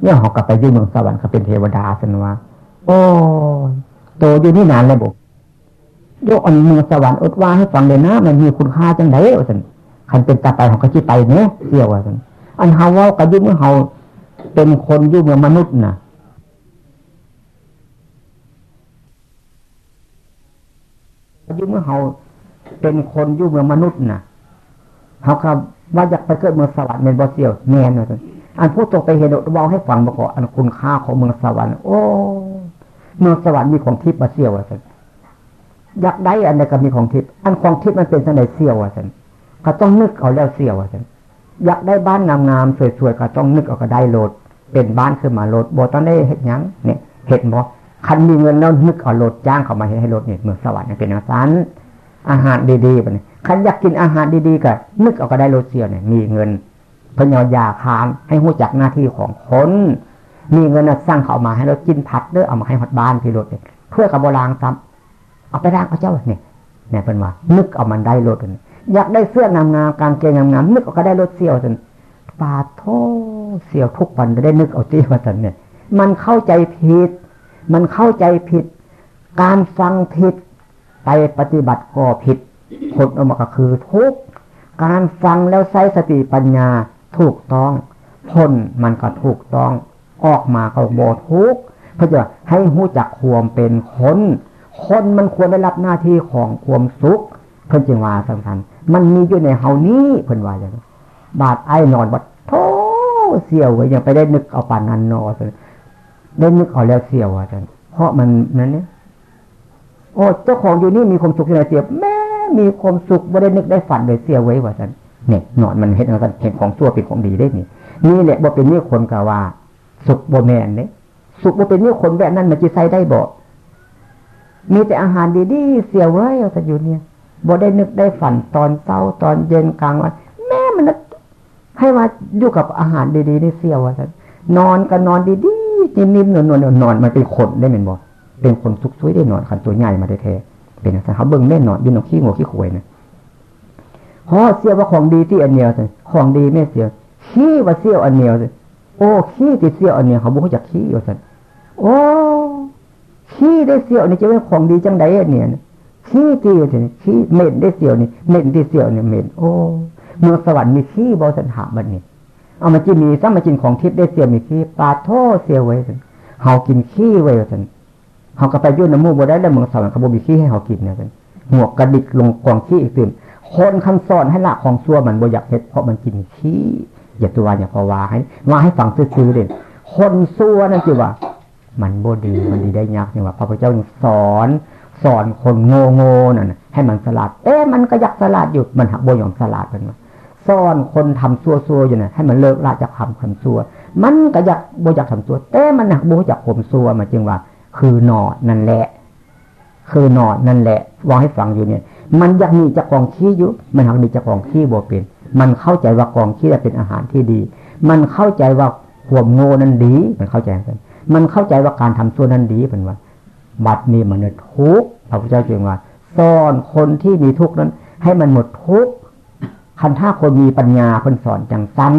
เนี่ยหอกกลับไปยื่เมืองสวรรค์เขาเป็นเทวดาสันว่าโอ้โตอยู่นี่นานเลยบุกโยกอันเมืองสวรรค์อดว่าให้ฟังเลยนะมันมีคุณค่าจังไดสันคันเป็นตาไปของกระชิไปเนี่ยเสี่ยวสันอันเฮาว่ากับยุ่เมื่อเฮาเป็นคนยุ่เมืองมนุษย์น่ะยุ่เมื่อเฮาเป็นคนยุ่เมืองมนุษย์น่ะ เขาครับว่าอยากไปเกิดเมืองสวรรค์เป็นบ่เสี่ยวแน่นอนอันพูดตกไปเห็นเราให้ฟังบอกอันคุณค่าของเมืองสวรรค์โอ้เมืองสวรรค์มีของทิพย์มาเสี่ยวอะสันอยากได้อันใดก็มีของทิพย์อันของทิพย์มันเป็นสันใดเสี่ยวอะสันก็ต้องนึกเอาแล้วเสี่ยวอะสันอยากได้บ้านงามๆสวยๆก็ต้องนึกเอาก็ได้โหลด เป็นบ้านขึ้นมาโหลดบต้องได้เห็ดยังเนี่ยเห็ดบอคันมีเงินแล้วนึกเอาโหลดจ้างเขามาให้โหลดเนี่ยเมืองสวรรค์เป็นอย่างนั้นอาหารดีๆไปเนี่ย คันอยากกินอาหารดีๆก็นึกเอาก็ได้โรเซียเนี่ยมีเงินพญายาคานให้หู้จักหน้าที่ของคน มีเงินสร้างเขามาให้เรากินผัดเด้อเอามาให้หดบ้านพี่รถเนี่ยเพื่อกับโบราณซ้ำเอาไปร่างเขาเจ้าเนี่ยเนี่ยเป็นว่านึกเอามันได้รถเนี่ยอยากได้เสื้องามๆการเกงงามๆนึกเอาก็ได้รถเสี่ยวจนปาโทเสี่ยวทุกวันจะได้นึกเอาที่ว่าสันเนี่ย มันเข้าใจผิด มันเข้าใจผิด การฟังผิดไปปฏิบัติก็ผิด ผลออกมาก็คือทุกการฟังแล้วใช้สติปัญญาถูกต้องผลมันก็ถูกต้อง ออกมาก็โบทุกเพื่อจะให้หู้จักความเป็นคนคนมันควรได้รับหน้าที่ของความสุข เพื่อจึงว่าสำคัญมันมีอยู่ในเฮานี้เพิ่อนว่าอย่างบาดไอ้นอนบัดโธ่เสียวไว้ยังไปได้นึกเอาปานนันนอได้นึกเอาแล้วเสียวอะจันเพราะมันนั้นเนี่ยโอ้เจ้าของอยู่นี่มีความสุขที่ไหนเสียแม่ มีความสุขบ่ได้นึกได้ฝันเลยเสียไว้ว่าสันเนี่ยนอนมันเห็นอะไรกันเห็นของชั่วเป็นของดีได้นี่นี่แหละบ่เป็นนี่คนกะว่า สุขบ่แมนเนี่ยสุขบ่เป็นนี่คนแบบนั้นมันจะใส่ได้บ่มีแต่อาหารดีๆเสียไว้เอาแต่อยู่เนี่ยบ่ได้นึกได้ฝันตอนเช้าตอนเย็นกลางวันแม่มันนให้มาอยู่กับอาหารดีๆนี่เสียวว่าสันนอนก็นอนดีๆนิ่มๆนวลๆนอนมันเป็นขนได้เหมือนบ่เป็นคนทุกข์ช่วยได้นอนขันตัวใหญ่มาได้แท้ เป็นอะไรเขาเบิ่งแม่นอนยืนนกขี้งัวขี้ขวยนะฮอเสียว่าของดีที่อันเนียวสิของดีไม่เสียขี้ว่าเสี้ยวอันเนียวสิโอ้ขี้ที่เสี้ยวอันเนียวเขาบอกจากขี้ว่าสันโอ้ขี้ได้เสี้ยวนี่จะเป็นของดีจังไดอันเนียขี้ที่นี่ขี้เหม็นได้เสี้ยวนี่เหม็นที่เสี้ยวเนี่ยเหม็นโอ้เมืองสวรรค์มีขี้บอสันหาบันนี่เอามากินมีซ้ำมากินของทิพย์ได้เสียวมีขี้ปลาโทเสียวไว้สันเฮากินขี้ไว้สัน เขาก็ไปยุ่นน้ำมูกบ่ได้แล้วเมืองสวรรค์เขาบ่มีขี้ให้เขากินเนี่ยเป็นหัวกระดิกลงกองขี้อีกตื่นคนคันสอนให้ละของซัวมันบ่อยากเห็ดเพราะมันกินขี้อย่าตัวอย่าพอวาให้วาให้ฟังซื่อๆเด่นคนซัวนั่นจิว่า มันบ่ดีมันดีได้ยากเนี่ยว่าพระพุทธเจ้าสอนสอนคนโง่โง่นั่นให้มันสลัดเอ๊ะมันก็อยากสลัดอยู่มันหักบ่ยอมสลัดเป็นว่าสอนคนทำซัวซัวอยู่เนี่ยให้มันเลิกละจากคำคำซัวมันก็อยากบ่อยากทำซัวแต่มันหักบ่อยากข่มซัวมาจึงว่า คือหนอนั่นแหละ คือหนอนั่นแหละวางให้ฟังอยู่เนี่ย มันยากมีจะกองขี้อยู่ มันหักมีจะกองขี้บ่เป็น มันเข้าใจว่ากองขี้เป็นอาหารที่ดี มันเข้าใจว่าขวมโง่นั้นดี มันเข้าใจกัน มันเข้าใจว่าการทำชั่วนั้นดีเป็นว่า บัดนี้มันทุกข์พระพุทธเจ้าจึงว่าซ่อนคนที่มีทุกข์นั้น ให้มันหมดทุกข์คันท่าคนมีปัญญาคนสอนจังสั้น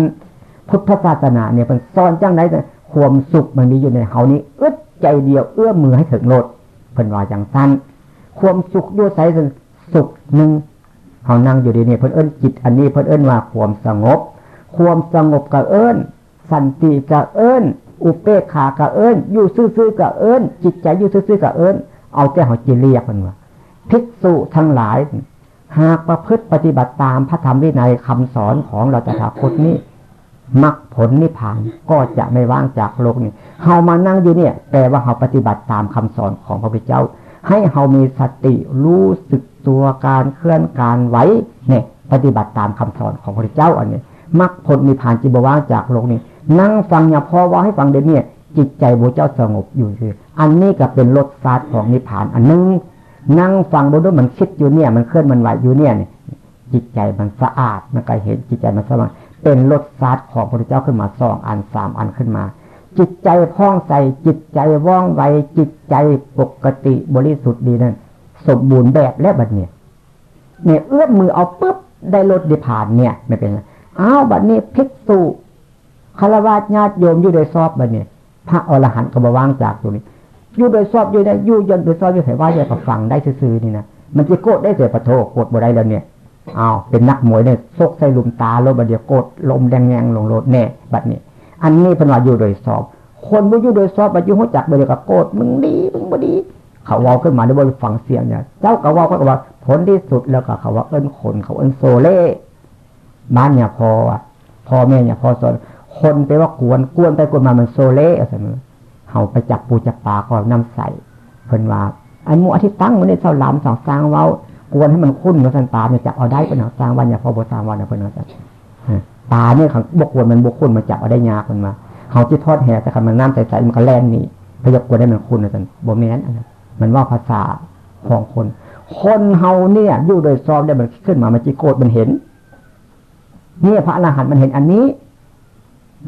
พุทธศาสนาเนี่ยเป็นสอนจังไรแต่ ความสุขมันมีอยู่ในเฮานี้อึดใจเดียวเอื้อมือให้ถึงโลดเพิ่นว่าอย่างสั้นความสุขด้วยใสสุขหนึ่งเขานั่งอยู่ดีเนี่ยเพิ่นเอิ้นจิตอันนี้เพิ่นเอิ้นว่าความสงบ ความสงบกับเอิ้น สันติกับเอิ้น อุเปกขากับเอิ้น อยู่ซื่อๆกับเอิ้น จิตใจอยู่ซื่อๆกับเอิ้น เอาแต่เขาจีเรียกมันว่าภิกษุทั้งหลาย หากประพฤติปฏิบัติตามพระธรรมวินัยคำสอนของเราจะถาคตนี้ มรรคผลนิพพานก็จะไม่ว่างจากโลกนี้เฮามานั่งอยู่เนี่ยแปลว่าเฮาปฏิบัติตามคำสอนของพระพุทธเจ้า ให้เฮามีสติรู้สึกตัวการเคลื่อนการไหวเนี่ยปฏิบัติตามคำสอนของพระพุทธเจ้าอันนี้มรรคผลนิพพานจิบว่างจากโลกนี้ นั่งฟังอย่าพอว่าให้ฟังเดี๋ยวนี้จิตใจพรเจ้าสงบอยู่คืออันนี้ก็เป็นรสชาติของนิพพานอันนึงนั่งฟังดูด้วยมันคิดอยู่เนี่ย มันเคลื่อนมันไหวอยู่เนี่ยจิตใจมันสะอาดมันก็เห็นจิตใจมันสว่าง เป็นรสชาติของพระพุทธเจ้าขึ้นมาสองอันสามอันขึ้นมา จิตใจพ้องใสจิตใจว่องไวจิตใจปกติบริสุทธิ์ดีนั่นสมบูรณ์แบบและบัดเนี่ยเนี่ยเอื้อมมือเอาปุ๊บได้รถดิผ่านเนี่ย ไม่เป็นไรอ้าวบัดนี้พิกษุคารวะญาติโยมอยู่โดยซอบบัดเนี่ยพระอรหันต์ก็มาว่างจากตรงนี้อยู่โดยซอบอยู่ได้อยู่ยันโดยซอบอยู่แต่ว่าอย่ากับฟังได้ซื่อๆนี่นะมันจะโกรธได้เสียปะโทโกรธบ่ได้แล้วเนี่ย อ้าวเป็นนักมวยเนี่ยซกใส่ลุมตาลบบัดเดียวโกดลมแดงแงงลงโลดแน่บัดนี้ อันนี้เป็นว่าอยู่โดยสอบ คนบ่อยู่โดยสอบบัดอยู่หัวจักบัดเดียวกับโกดมึงดีมึงบ่ดี เขาวอาขึ้นมาด้วยบนฟังเสียงเนี่ยเจ้าก็ว่าก็ว่าผลที่สุดแล้วก็เขาว่าเอิ้นคนเขาเอิ้นโซเล่บ้านเนี่ยพออะพ่อแม่เนี่ยพอสอนคนไปว่ากวนกวนไปกวนมามันโซเล่เสมอเขาไปจับปูจับปลาก็น้ำใส่เพิ่นว่าอันมัวที่ตั้งมันในเท่าลำสองสร้างเว้า กวนให้มันคุ้นกับสันตาเนี่ยจับเอาได้เป็นหนาสร้างวันอย่าพอบสร้างวันเนะเพื่อนว่าตาเนี่ยของบกวนมันบกคุ้นมาจับเอาได้ยากมันมาเขาที่ทอดแห่แต่คำมันน้ำใสๆมันก็แล่นนี่พยากวนได้มันคุ้นนะสันโบแมนมันว่าภาษาของคน คนเฮาเนี่ยอยู่โดยซอมเนี่ยมันขึ้นมามันจีโกดมันเห็นเนี่ยพระอรหันต์มันเห็นอันนี้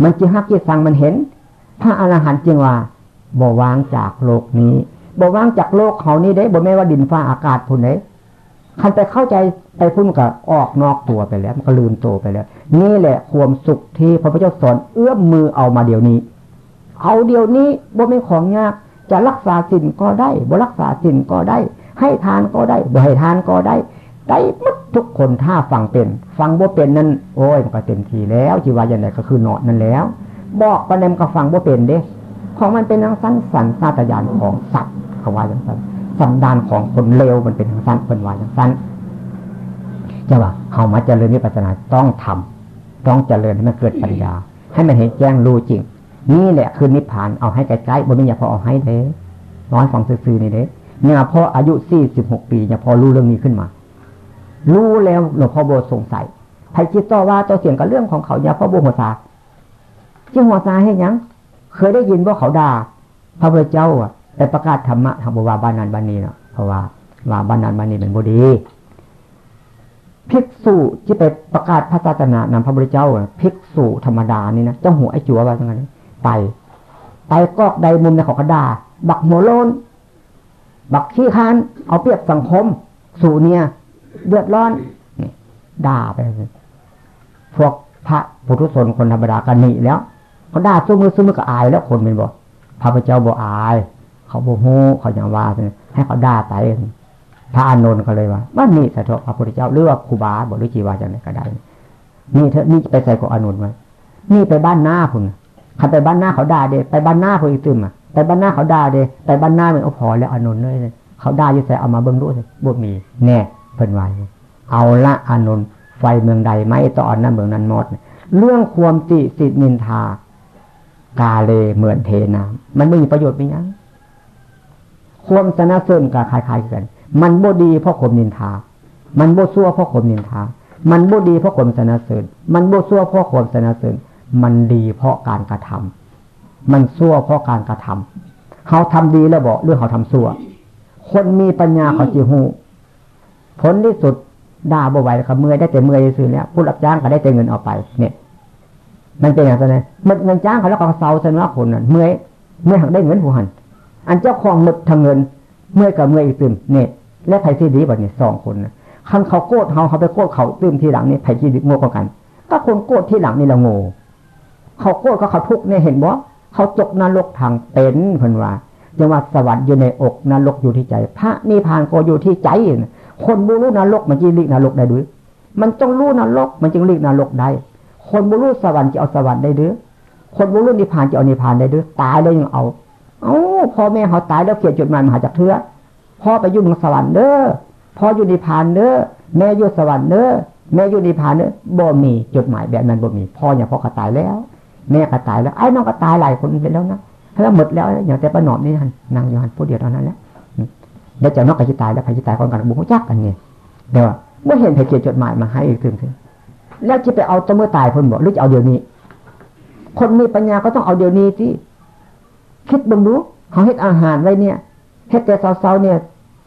มันจีฮักจีสังมันเห็น พระอรหันต์จึงว่าบ่วางจากโลกนี้บ่วางจากโลกเขานี้ได้บ่แม้ว่าดินฟ้าอากาศพุ่นไหน คันไปเข้าใจไปพุ่นกับออกนอกตัวไปแล้ว มันก็ลืมตัวไปแล้ว นี่แหละความสุขที่พระพุทธเจ้าสอนเอื้อมมือเอามาเดี๋ยวนี้ เอาเดี๋ยวนี้บ่ไม่ของยากจะรักษาสินก็ได้บ่รักษาสินก็ได้ ให้ทานก็ได้บ่ให้ทานก็ได้ ได้มดทุกคนถ้าฟังเป็น ฟังบ่เป็นนั้นโอ้ยมันก็เต็มทีแล้วจีวาย่างไรก็คือเนาะนั่นแล้ว บอกประเด็นก็ฟังบ่เป็นเด้ของมันเป็นนังสั้นสันซาตยานของสัตว์เขาว่าอย่างนั้น สันดานของคนเลวมันเป็นทางสั้นเป็นวายทางสั้นจะว่าเขามาเจริญวิปัสสนาต้องทำต้องเจริญให้มันเกิดปัญญา ให้มันเห็นแจ้งรู้จริง นี่แหละคือนิพพานเอาให้ใกล้ๆบนนี้อย่าพอเอาให้เด้น้อยฟังซื่อๆนี่เด้เนี่ยพออายุสี่สิบหกปีเนี่ยพอรู้เรื่องนี้ขึ้นมา รู้แล้วหลวงพ่อโบสงสัยใครคิดต่อว่าเจ้าเสียงกับเรื่องของเขาเนี่ยพ่อโบหัวซาจิงหัวซาให้ยังเคยได้ยินว่าเขาด่าพระพุทธเจ้าอะ แต่ประกาศธรรมะทางบวาบ้านนันบ้านนี้เนาะเพราะว่าว่าบ้านนันบ้านนี้เป็นบุดีภิกษุที่ไปประกาศพระศาสนานำพระพุทธเจ้าภิกษุธรรมดานี่นะเจ้าหัวไอ้จัวว่าอย่างไรไป ไปกอกใดมุมในของกระดาบักหัวโลนบักขี้คานเอาเปรียบสังคม สู่เนี่ยเดือดร้อนด่าไปพวกพระปุถุชนคนธรรมดากันหนีแล้วเขาด่าซุ้มือซุ้มือก็อายแล้วคนเป็นบอกพระพุทธเจ้าบอกอาย เขาโมโหเขาอย่างว่าให้เขาด่าไปพระอานนท์ก็เลยว่าว่านี่สะทพระพุทธเจ้าหรือว่าครูบาบอกหรือจีวาจังไงก็ได้นี่เธอนี่ไปใส่ของอานนท์ไว้นี่ไปบ้านหน้าคุณขันไปบ้านหน้าเขาด่าเดไปบ้านหน้าคุณอีกตึมอะไปบ้านหน้าเขาด่าเดไปบ้านหน้าเป็นอ้พอแล้วอานนท์เลยเขาด่าอยู่ใส่เอามาเบิ้งด้วยบวมีแน่เพิ่นไว้เอาละอานนท์ไฟเมืองใดไม่ต่อนนั้นเมืองนั้นมดเรื่องความติสิทนินทากาเลเหมือนเทน้ำมันไม่มีประโยชน์ไม่ยัง ความสนะเสริญกับคล้ายๆกัน มันบ่ดีเพราะข่มนินทา มันบ่ซั่วเพราะข่มนินทา มันบ่ดีเพราะข่มสนะเสริญมันบ่ซั่วเพราะข่มสนะเสริญมันดีเพราะการกระทำมันซั่วเพราะการกระทำเขาทำดีแล้วบอกเรื่องเขาทำซั่ว คนมีปัญญาเขาจีหูผลที่สุดด่าบ่ไหวเขาเมื่อยได้แต่เมื่อยซื้อแล้วผู้รับจ้างก็ได้แต่เงินเอาไป เนี่ย มันเป็นอย่างไรมันเงินจ้างเขาแล้วก็เซาเสนอคนนั้นเมื่อยเมื่อหักได้เงินผู้หัน อันเจ้าของหมดทางเงิน เมื่อกับเมื่ออีกตื่นเนี่ยและไผ่ที่ดีแบบนี้สองคนนะคันเขาโกดเขาเขาไปโกดเขาตื่นทีหลังนี่ไผ่ที่ดีโง่กว่ากัน ก็คนโกดที่หลังนี่เราโง่เขาโกดก็เขาทุกเนี่ยเห็นบ่เขาจกนรกทางเป็นเพิ่นว่าจังว่าสวรรค์อยู่ในอกนรกอยู่ที่ใจ พระนิพพานก็อยู่ที่ใจ คนบูรู้นรกมันจะลีกนรกได้ด้วย มันต้องรู้นรกมันจึงลีกนรกได้ คนบูรู้สวรรค์จะเอาสวรรค์ได้ด้วยคนบูรู้นิพพานจะเอานิพพานได้ด้วยตายแล้วยังเอา เอ้พ่อแม่เขาตายแล้วเขียนจดหมายมาหาจากเถือพ่อไปอยู่ในสวรรค์เด้อพ่ออยู่ในพานเด้อแม่อยู่สวรรค์เด้อแม่อยู่นิพพานเนี่ยบ่มีจดหมายแบบนั้นบ่มีพ่ออย่างพ่อก็ตายแล้ว แม่ก็ตายแล้วไอ้น้องก็ตายหลายคนไปแล้วนะแล้วหมดแล้วอย่างแต่ประนอมนี่ฮันนางยอนผู้เดียวเท่านั้นแหละเดี๋ยวจะนอกก็จะตายแล้วใครจะตายก่อนกันบุกจักกันเนี่ยเดี๋ยวเมื่อเห็นใครเขียนจดหมายมาให้อีกถึงถึงแล้วจะไปเอาตัวเมื่อตายคนบอกหรือจะเอาเดี๋ยวนี้ คนมีปัญญาก็ต้องเอาเดี๋ยวนี้ที่ คิดบังรู้เขาเฮ็ดอาหารไว้เนี่ยเฮ็ดแต่เช้าๆเนี่ย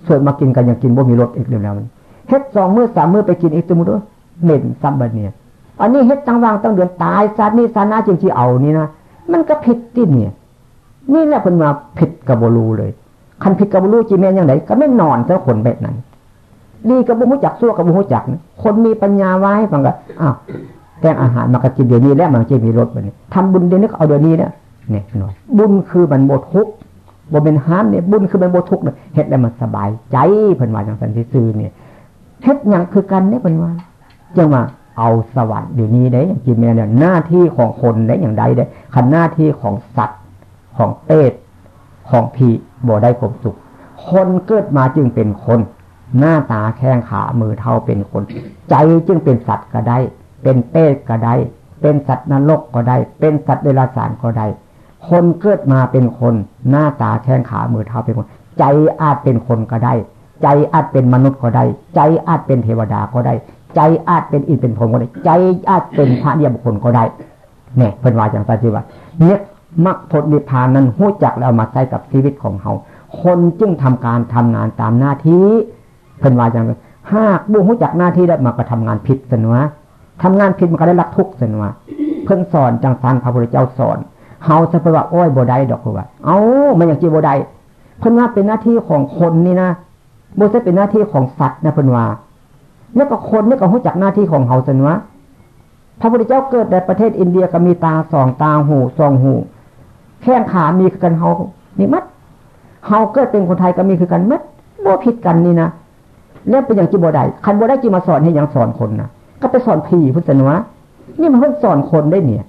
ส่วนมากินกันอย่างกินบ่มีรสอีกเร็วมันเฮ็ดสองมือสามมือไปกินอีกตัวมือด้วยเหม็นซ้ำบัดเนี่ยอันนี้เฮ็ดตั้งวางตั้งเดือนตายซาดนี่ซาหน้าจริงที่เอานี่นะมันก็ผิดที่เนี่ย นี่แหละเป็นมาผิดกับบรูเลยคันผิดกับบรูจีแม่ยังไงก็ไม่นอนเจ้าคนแบบนั้นดีกับบุหุจักซั่วกับบุหุจักนะคนมีปัญญาไว้ฟังกันอ้าวแกงอาหารมากกินเดี๋ยวนี้แล้วมันจะมีรสแบบนี้ทำบุญเดี๋ยวนี้เอาเดี๋ยวนี้เนี่ย เนี่ยหน่อย บุญคือมันโบทุกบนเป็นฮานเนี่ยบุญคือมันโบทุกเนี่ยเฮ็ดแล้วมันสบายใจเพิ่นว่าอย่างสันติซื่อเนี่ยเฮ็ดอย่างคือกันเนี่ยเพิ่นว่าจังว่าเอาสวรรค์เดี๋ยวนี้ได้อย่างกินแม่เนี่ยหน้าที่ของคนได้อย่างใดได้ขันหน้าที่ของสัตว์ของเปรตของผีบ่ได้ผมสุข คนเกิดมาจึงเป็นคน หน้าตาแข้งขามือเท้าเป็นคน ใจจึงเป็นสัตว์ก็ได้ เป็นเปรตก็ได้ เป็นสัตว์นรกก็ได้ เป็นสัตว์เดรัจฉานก็ได้ คนเกิดมาเป็นคนหน้าตาแข้งขามือเท้าเป็นคน ใจอาจเป็นคนก็ได้ ใจอาจเป็นมนุษย์ก็ได้ ใจอาจเป็นเทวดาก็ได้ ใจอาจเป็นอินเป็นพรหมก็ได้ ใจอาจเป็นพระเดียบุคคลก็ได้เนี่ยเป็นวาจังสัจจิวัตเนี่ยมรรคผลนิพพานนั้นหู้จักแล้วมาใช้กับชีวิตของเขาคนจึงทำการทำงานตามหน้าที่เป็นว่าอย่างหากบุหู้จักหน้าที่แล้วมาก็ทำงานผิดสนวะทำงานผิดมันก็ได้รับทุกข์สนวะเพิ่งสอนจังสารพระพุทธเจ้าสอน เฮาจะไปว่าโอ้ยโบได้ดอกว่า เอามันอย่างจีโบได้เพิ่นว่าเป็นหน้าที่ของคนนี่นะโบใช่เป็นหน้าที่ของสัตว์นะเพิ่นว่าเนี่ยก็คนเนี่ยก็หู้จักหน้าที่ของเฮาสนวะพระพุทธเจ้าเกิดในประเทศอินเดียก็มีตาสองตาหูสองหูแข้งขามีคือกันเฮานี่มัดเฮาเกิดเป็นคนไทยก็มีคือกันมัดบ่ผิดกันนี่นะแล้วเป็นอย่างจีบได้คันบ่ได้จีมาสอนให้ยังสอนคนนะก็ไปสอนผีพุทธนวะนี่มันเพิ่งสอนคนได้เนี่ย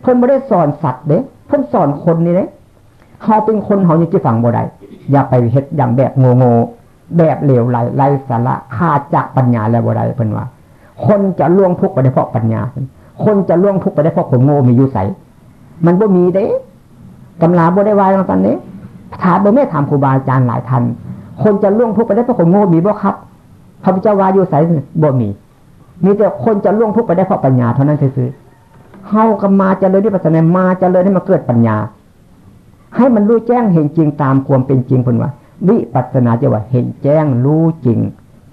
เพิ่นไม่ได้สอนสัตว์เด้ เพิ่นสอนคนนี่เด้เฮาเป็นคนเฮายังจะฟังบ่ได้อย่าไปเฮ็ดอย่างแบบโงโง่แบบเหลวไหลไร้สาระขาดจากปัญญาแล้วบ่ได้เพิ่นว่า คนจะล่วงทุกข์ไปได้เพราะปัญญา คนจะล่วงทุกข์ไปได้เพราะคนโง่มีอยู่ใสมันบ่มีเด้ตำราบ่ได้วายตอนนี้ถามบ่แม่ถามครูบาอาจารย์หลายท่านคนจะล่วงทุกข์ไปได้เพราะคนโง่มีบ่ครับพระพุทธเจ้าวาอยู่ใสบ่มีมีแต่คนจะล่วงทุกข์ไปได้เพราะปัญญาเท่านั้นซื่อ เฮาก็มาเจริญที่ปัจจัยมาเจริญให้มันเกิดปัญญา ให้มันรู้แจ้งเห็นจริงตามความเป็นจริงคนว่าวิปัสนาจะว่าเห็นแจ้งรู้จริง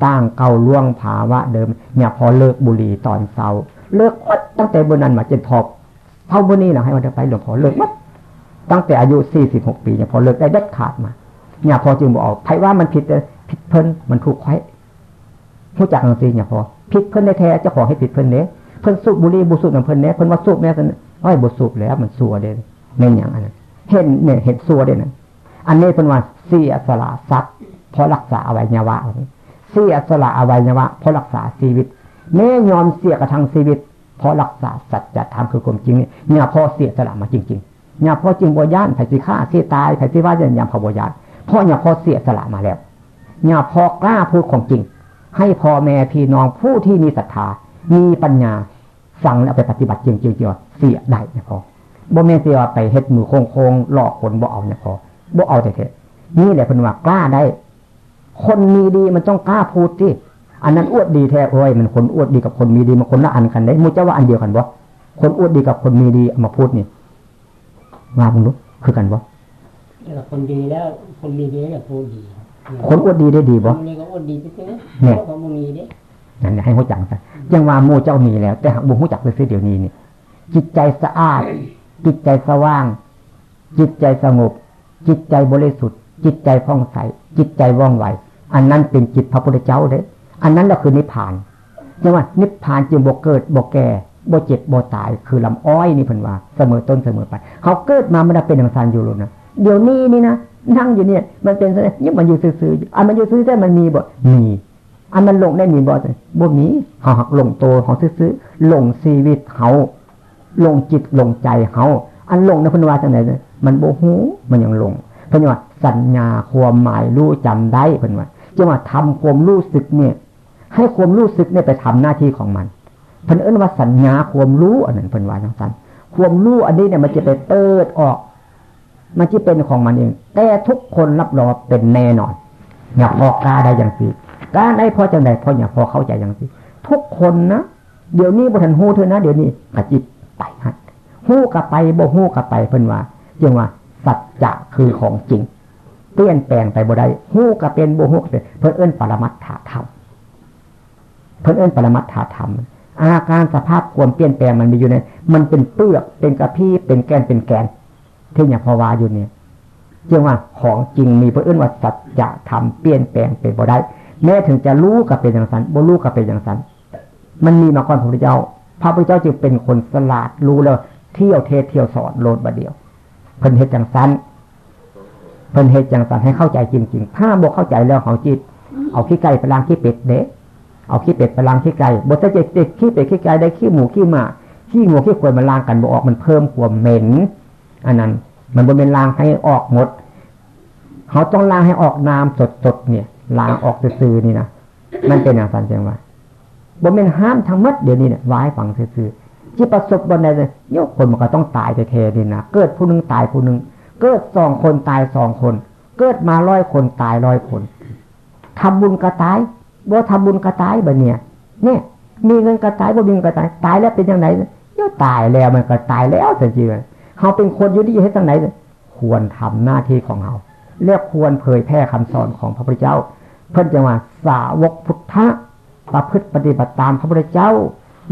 ตั้งเก่าล่วงภาวะเดิม เนี่ยพอเลิกบุหรี่ตอนเช้าเลิกวัดตั้งแต่บนนั้นมาจนพอเท่าบนนี้นะให้มันไปหลวงพ่อเลิกวัดตั้งแต่อายุสี่สิบหกปีเนี่ยพอเลิกได้เด็ดขาดมา เนี่ยพอจึงบอกใครว่ามันผิดผิดเพิ่นมันถูกไข่ผู้จักอังซีเนี่ยพอผิดเพิ่นในแท้จะขอให้ผิดเพิ่นเนี้ย เพิ่นสูบบุหรี่บุสูบน้ำเพิ่นเนี้ยเพิ่นว่าสูบแม่กันอ้อยบุสูบแล้วมันสัวเด่นในอย่างอันนั้นเห็นเนี่ยเห็นสัวเด่นอันนี้เพิ่นว่าเสียสละทรัพย์เพราะรักษาอวัยวะเสียสละอวัยวะเพราะรักษาชีวิตแม่ยอมเสียกระทั่งชีวิต เพราะรักษาสัจธรรมคือความจริงเนี่ยพ่อเสียสละมาจริงๆเนี่ยพ่อจริงบญานไผ่สิฆ่าเสียตายไผ่สิว่าจะยามพอบญานเพราะเนี่ยพอเสียสละมาแล้วเนี่ยพอกล้าพูดของจริง ให้พ่อแม่พี่น้องผู้ที่มีศรัทธา มีปัญญาฟังแล้วไปปฏิบัติจริงจริงจริงเสียได้เนี่ยพอบ่แม่เสียไปเฮ็ดมือโค้งโค้งหลอกคนบ่เอาเนี่ยพอบ่เอาแต่เถอะนี่แหละเป็นว่ากล้าได้ คนมีดีมันต้องกล้าพูดที่อันนั้นอวดดีแท้โอ้ยมันคนอวดดีกับคนมีดีมันคนละอันกันได้มูเจ้าว่าอันเดียวกันบ่คนอวดดีกับคนมีดีมาพูดนี่มาบุญรู้คือกันบ่คนดีแล้ว คนมีดีแล้วพูดดีคนอวดดีได้ดีบ่นี่ก็อวดดีไปเจอเนี่ยเขาบ่มีเด้นั่นให้หัวจังซะ ยังว่าโมเจ้ามีแล้ว แต่หากบุหัวจักเลยเดี๋ยวนี้นี่จิตใจสะอาด จิตใจสว่าง จิตใจสงบ จิตใจบริสุทธิ์ จิตใจผ่องใส จิตใจว่องไว อันนั้นเป็นจิตพระพุทธเจ้าเด้อันนั้นเราคือนิพพานจังว่านิพพานจึงบกเกิดบกแก่บกเจ็บบกตาย คือลำอ้อยนี่เพิ่นว่า เสมอต้นเสมอไปเขาเกิดมาไม่ได้เป็นอย่างซานอยู่เลยนะเดี๋ยวนี้นี่นะนั่งอยู่เนี่ย มันเป็นอะไรยิ่งมันอยู่ซื่อๆอันมันอยู่ซื่อแต่มันมีบ่มี อันมันหลงได้มีบ่บ่มีเขาหักลงโตเขาซื่อๆลงชีวิตเขาหลงจิตหลงใจเขาอันหลงในพันวาจังไหนมันโบหูมันยังหลงเพราะว่าสัญญาความหมายรู้จำได้เพิ่นว่าจะมาทำความรู้สึกเนี่ย ให้ความรู้สึกเนี่ยไปทำหน้าที่ของมันเพิ่นเอิ้นว่าสัญญาความรู้อันนั้นเพิ่นว่าจังซั่นความรู้อันนี้เนี่ยมันจะไปเติดออก มันจะเป็นของมันเอง แต่ทุกคนรับรองเป็นแน่นอน อย่าพอกล้าได้อย่างสิ กล้าได้พอจังไดพออย่างพอเข้าใจอย่างสิทุกคนนะเดี๋ยวนี้บุทันหูเธอนะเดี๋ยวนี้กระจิบไปฮัดหูกับไปบ่หูกับไปเพิ่นว่าจึงว่า สัจจะคือของจริงเปลี่ยนแปลงไปบ่ได้หูกับเป็นบ่หูกับเป็นเพิ่นเอิ้นปรมัตถธรรมเพิ่นเอิ้นปรมัตถธรรมอาการสภาพความเปลี่ยนแปลงมันมีอยู่ใน มันเป็นเปลือกเป็นกระพี้เป็นแกนเป็นแกน ที่อย่างพอวาอยู่เนี่ยจึงว่าของจริงมีเพื่อนว่าสัจจะทำเปลี่ยนแปลงเป็นบ่ได้ แม้ถึงจะรู้กับเป็นอย่างสันบ่รู้กับเป็นอย่างสันมันมีมาก่อนพระพุทธเจ้า พระพุทธเจ้าจึงเป็นคนสลาดรู้แล้วเที่ยวเทเที่ยวสอนโลดบาเดียวเพิ่นเหตุจังสันเพิ่นเหตุจังสันให้เข้าใจจริงๆถ้าบอกเข้าใจแล้วของจิต เอาขี้ไก่ไปล้างขี้เป็ดเด็เอาขี้เป็ดไปล้างขี้ไก่บทจะเด็กขี้เป็ดขี้ไก่ได้ขี้หมูขี้หมาขี้งูขี้ควายมาล้างกันบออกมันเพิ่มความเหม็นอันนั้น มันบนเป็นล้างให้ออกหมดเขาต้องล้างให้ออกน้ำสดๆเนี่ย ล้างออกซื่อๆนี่นะมันเป็นอย่างสันเจงว่าบนเป็นห้ามทั้งมัดเดี๋ยวนี้เนี่ยไว้ฝังซื่อๆที่ประสบบนใดเลยโยกคนมันก็ต้องตายเทๆนี่นะเกิดผู้นึงตายผู้นึงเกิดสองคนตายสองคน เกิดมาร้อยคนตายร้อยคนทำบุญก็ตายบ่ทำบุญก็ตายบ่เนี่ยเนี่ยมีเงินก็ตายบ่มีเงินก็ตายตายแล้วเป็นยังไงย่อตายแล้วมันก็ตายแล้วจริงๆเขาเป็นคนอยู่ดีให้ทางไหนควรทำหน้าที่ของเรา เรียกควรเผยแพร่คำสอนของพระพุทธเจ้า เพื่อนจะว่าสาวกพุทธะประพฤติปฏิบัติตามพระพุทธเจ้า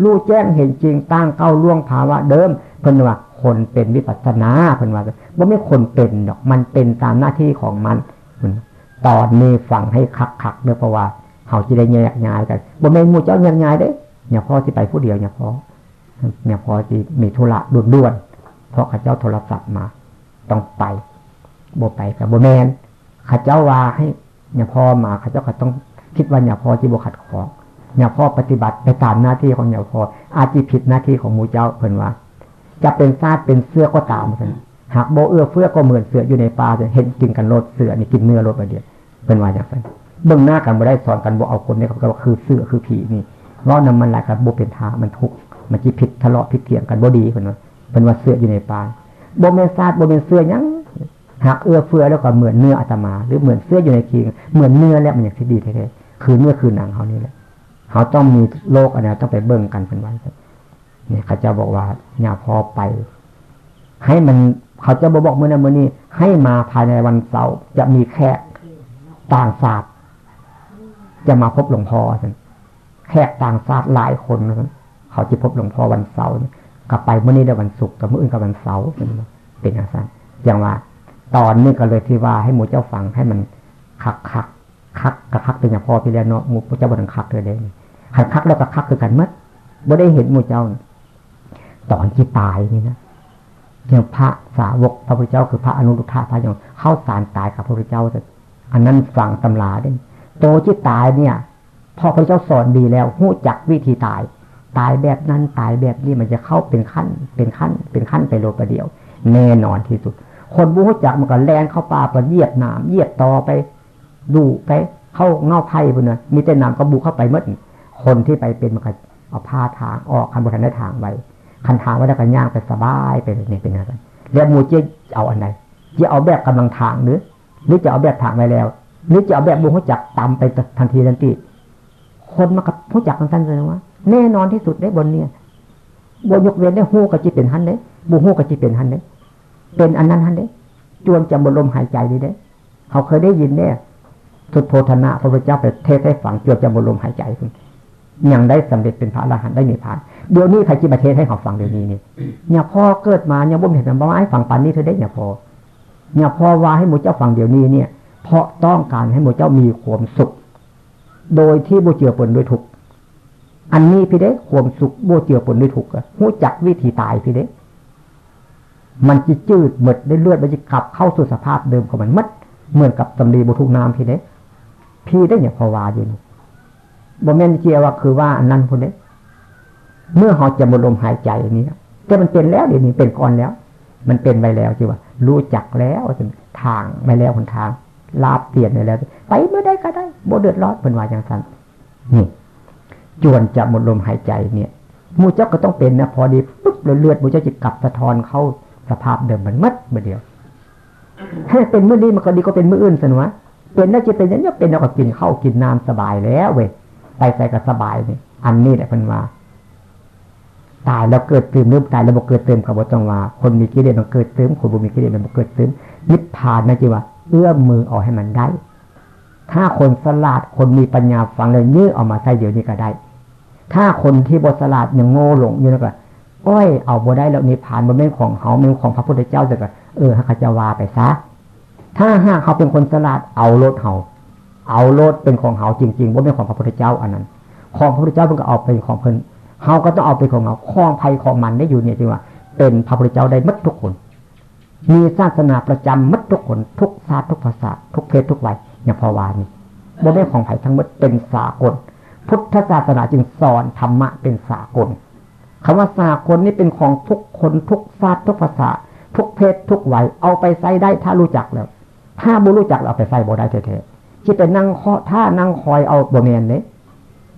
รู้แจ้งเห็นจริงตั้งเก้าล่วงภาวะเดิม เพื่อนว่าคนเป็นวิปัสสนาเพื่อนว่าว่าไม่คนเป็นดอกมันเป็นตามหน้าที่ของมันตอนนี้ฟังให้คักๆเนื่อเพระว่าเขาจะได้แยกย้ายกันบ่แม่นมูเจ้าแยกย้ายเด้เนี่ยพ่อที่ไปผู้เดียวเนี่ยพ่อเนี่ยพ่อที่มีธุระด่วนๆเพราะข้าเจ้าโทรศัพท์มา ต้องไป บ่ไปกับบ่แมนข้าเจ้าว่าให้เนี่ยพ่อมาข้าเจ้าก็ต้องคิดว่าเนี่ยพ่อที่บ่ขัดขอเนี่ยพ่อปฏิบัติไปตามหน้าที่ของเนี่ยพ่ออาจจะผิดหน้าที่ของมูเจ้าเพิ่นว่า จะเป็นซาดเป็นเสื้อก็ตามเพิ่นหากโบเอื้อเฟื้อก็เหมือนเสืออยู่ในป่าจะเห็นกินกันรดเสือนี่กินเนื้อรดไปเดียวเป็นว่าอย่างไรเบื้องหน้ากันบ่ได้สอนกันบ่เอาคนนี่เขาก็คือเสื้อคือผีนี่ว่านำมันหลายกันบ่เป็นทามันทุกมันจีผิดทะเลาะผิดเถียงกันบ่ดีคนว่าเป็นว่าเสื้ออยู่ในปาบ่เมนซาดบ่เมนเสื้อยัง หากเอื้อเฟื้อแล้วก็เหมือนเนื้ออาตมา หรือเหมือนเสื้ออยู่ในคีงเหมือนเนื้อแล้วมันอย่างที่ดีแท้ๆคือเนื้อคือหนังเขานี่แหละเขาต้องมีโลกอะไรต้องไปเบิ่งกันเป็นไว้เนี่ยเขาจะบอกว่าอย่าพอไป ให้มันเขาจะบอกบอกเมื่อนั้นเมื่อนี้ ให้มาภายในวันเสาร์จะมีแขกต่างศาสตร์จะมาพบหลวงพ่อแขกต่างชาติหลายคนเขาจะพบหลวงพ่อวันเสาร์กลับไปเมื่อนี้ได้วันศุกร์กับเมื่ออื่นกับวันเสาร์เป็นอย่างนั้นอย่างว่า ตอนนี้ก็เลยที่ว่าให้หมูเจ้าฟังให้มันคักคักคักกระคักเป็นอย่างพ่อพี่แล้วเนาะหมูเจ้าบังคักเลยเด้หันคักแล้วก็คักคือกันมั้ยบ่ได้เห็นหมูเจ้า ตอนที่ตายนี่นะอย่างพระสาวกพระพุทธเจ้าคือพระอนุรุทธะพระอย่างเข้าสารตายกับพระพุทธเจ้าอันนั้นฟังตำราได้โตที่ตายเนี่ยพ่อพระเจ้าสอนดีแล้วหู้จักวิธีตาย ตายแบบนั้นตายแบบนี้มันจะเข้าเป็นขั้น เป็นขั้น เป็นขั้นไปโลประเดียว แน่นอนที่สุด คนบู้จักมันก็แลนเข้าป่าไปเหยียบน้ำเหยียบตอไป ดูไป เข้าเงาไพ่บนนั้นมีแต่น้ำก็บุกเข้าไปเมื่อคนที่ไปเป็นมันก็เอาผ้าทางออกคันบนทันได้ทางไว้คันทางไว้แล้วก็ย่างไปสบายไปเนี่เป็นอะไรแล้วมูเจะเอาอันไหนจะเอาแบบกำลังทางหรือ หรือจะเอาแบบทางไว้แล้ว หรือจะเอาแบบบุหัวจักตำไปทันทีทันทีคนมากับหัวจักทันเลยว่าแน่นอนที่สุดได้บนเนี่ยบนยกเว้นได้หูกับจิเป็นหันเด้บุหูกับจิเป็นหันเด้ เป็นอันนั้นหันเด้จวนจะบนลมหายใจดีเด้เขาเคยได้ยินเนี่ยสุดโพธนะพระพุทธเจ้าไปเทศให้ฝังจวนจะบนลมหายใจคุณยังได้สำเร็จเป็นพระอรหันต์ได้มีผ่านเดี๋ยวนี้ใครจีมาเทศให้เขาฟังเดี๋ยวนี้นี่เนี่ยพ่อเกิดมาเนี่ยบ่มเห็นมันบ้าให้ฟังปันนี้เธอได้เนี่ยพอเนี่ยพ่อว่าให้หมูเจ้าฟังเดี๋ยวนี้เนี่ย เพราะต้องการให้หมูเจ้ามีความสุข โดยที่บูเจือปนด้วยทุกอันนี้พี่เด้ความสุขบูเจือปนด้วยทุกหูจักวิธีตายพี่เด้ มันจะจืดหมดได้เลือดมันจะกลับเข้าสู่สภาพเดิมของมันมัดเหมือนกับสำลีบุทุกน้ำพี่เด้พี่ได้เนี่ยพอวาอยู่นี่บ่แม่นเจียว่าคือว่าอันนั้นคนเด้เมื่อเขาจะหมดลมหายใจนี้แต่มันเป็นแล้วเดี๋ยวนี้เป็นก่อนแล้ว มันเป็นไปแล้วจีว่า รู้จักแล้วทางไปแล้วคนทาง ลาบเปลี่ยนไปแล้ว ไปเมื่อได้ก็ได้โบเดือดร้อนเป็นวายจังสันนี่จวนจะหมดลมหายใจเนี่ยมูเจ้าก็ต้องเป็นนะพอดีปุ๊บเลือดมูเจ้าจะกลับสะท้อนเข้า สภาพเดิมมันมัดเมื่อเดียวให้เป็นเมื่อนี้มันก็ดีก็เป็นเมื่ออื่นสนวะเป็นน่าจะเป็นอย่างนี้เป็นเราก็กินข้าวกินน้ำสบายแล้วเว้ยไปใส่ก็สบายนี่อันนี้แหละเป็นว่าตายแล้วเกิดเติมเริ่มตายแล้วบอกเกิดเติมกับว่าจังว่าคนมีกิเลสมันเกิดเติมคนบ่มีกิเลสมันเกิดเติมนิพพานนะจีว่าเอื้อมมือออกให้มันได้ ถ้าคนสลาดคนมีปัญญาฟังเลยยื้อออกมาใส่เดี๋ยวนี้ก็ได้ ถ้าคนที่บสลาดยังโง่หลงอยู่นะก็ อ้ย เอาบ่ได้แล้วนิพพานมันเป็นของเขาเป็นของพระพุทธเจ้าแต่ก็เออเขาจะว่าไปซะถ้าหากเขาเป็นคนสลาดเอารถเขาเอารถเป็นของเขาจริงๆว่าเป็นของพระพุทธเจ้าอันนั้น ของพระพุทธเจ้าเพิ่งก็เอาเป็นของเพิ่นเขาก็ต้องเอาเป็นของเขาคลองภัยของมันได้อยู่เนี่ยจริงว่า เป็นพระพุทธเจ้าได้มัดทุกคน มีศาสนาประจำมัดทุกคน ทุกศาตร์ทุกภาษา ทุกเพศทุกวัยอย่างพอวานี่บ่ได้ของไผ่ทั้งหมดเป็นสากล พุทธศาสนาจึงสอนธรรมะเป็นสากล คำว่าสากลนี่เป็นของทุกคนทุกศาตร์ทุกภาษา ทุกเพศทุกวัยเอาไปใส่ได้ถ้ารู้จักแล้ว ถ้าบ่รู้จักเอาไปใส่บ่ได้แท้ๆที่เป็นนั่งข้อถ้านั่งคอยเอาบ่เมนเนี่ย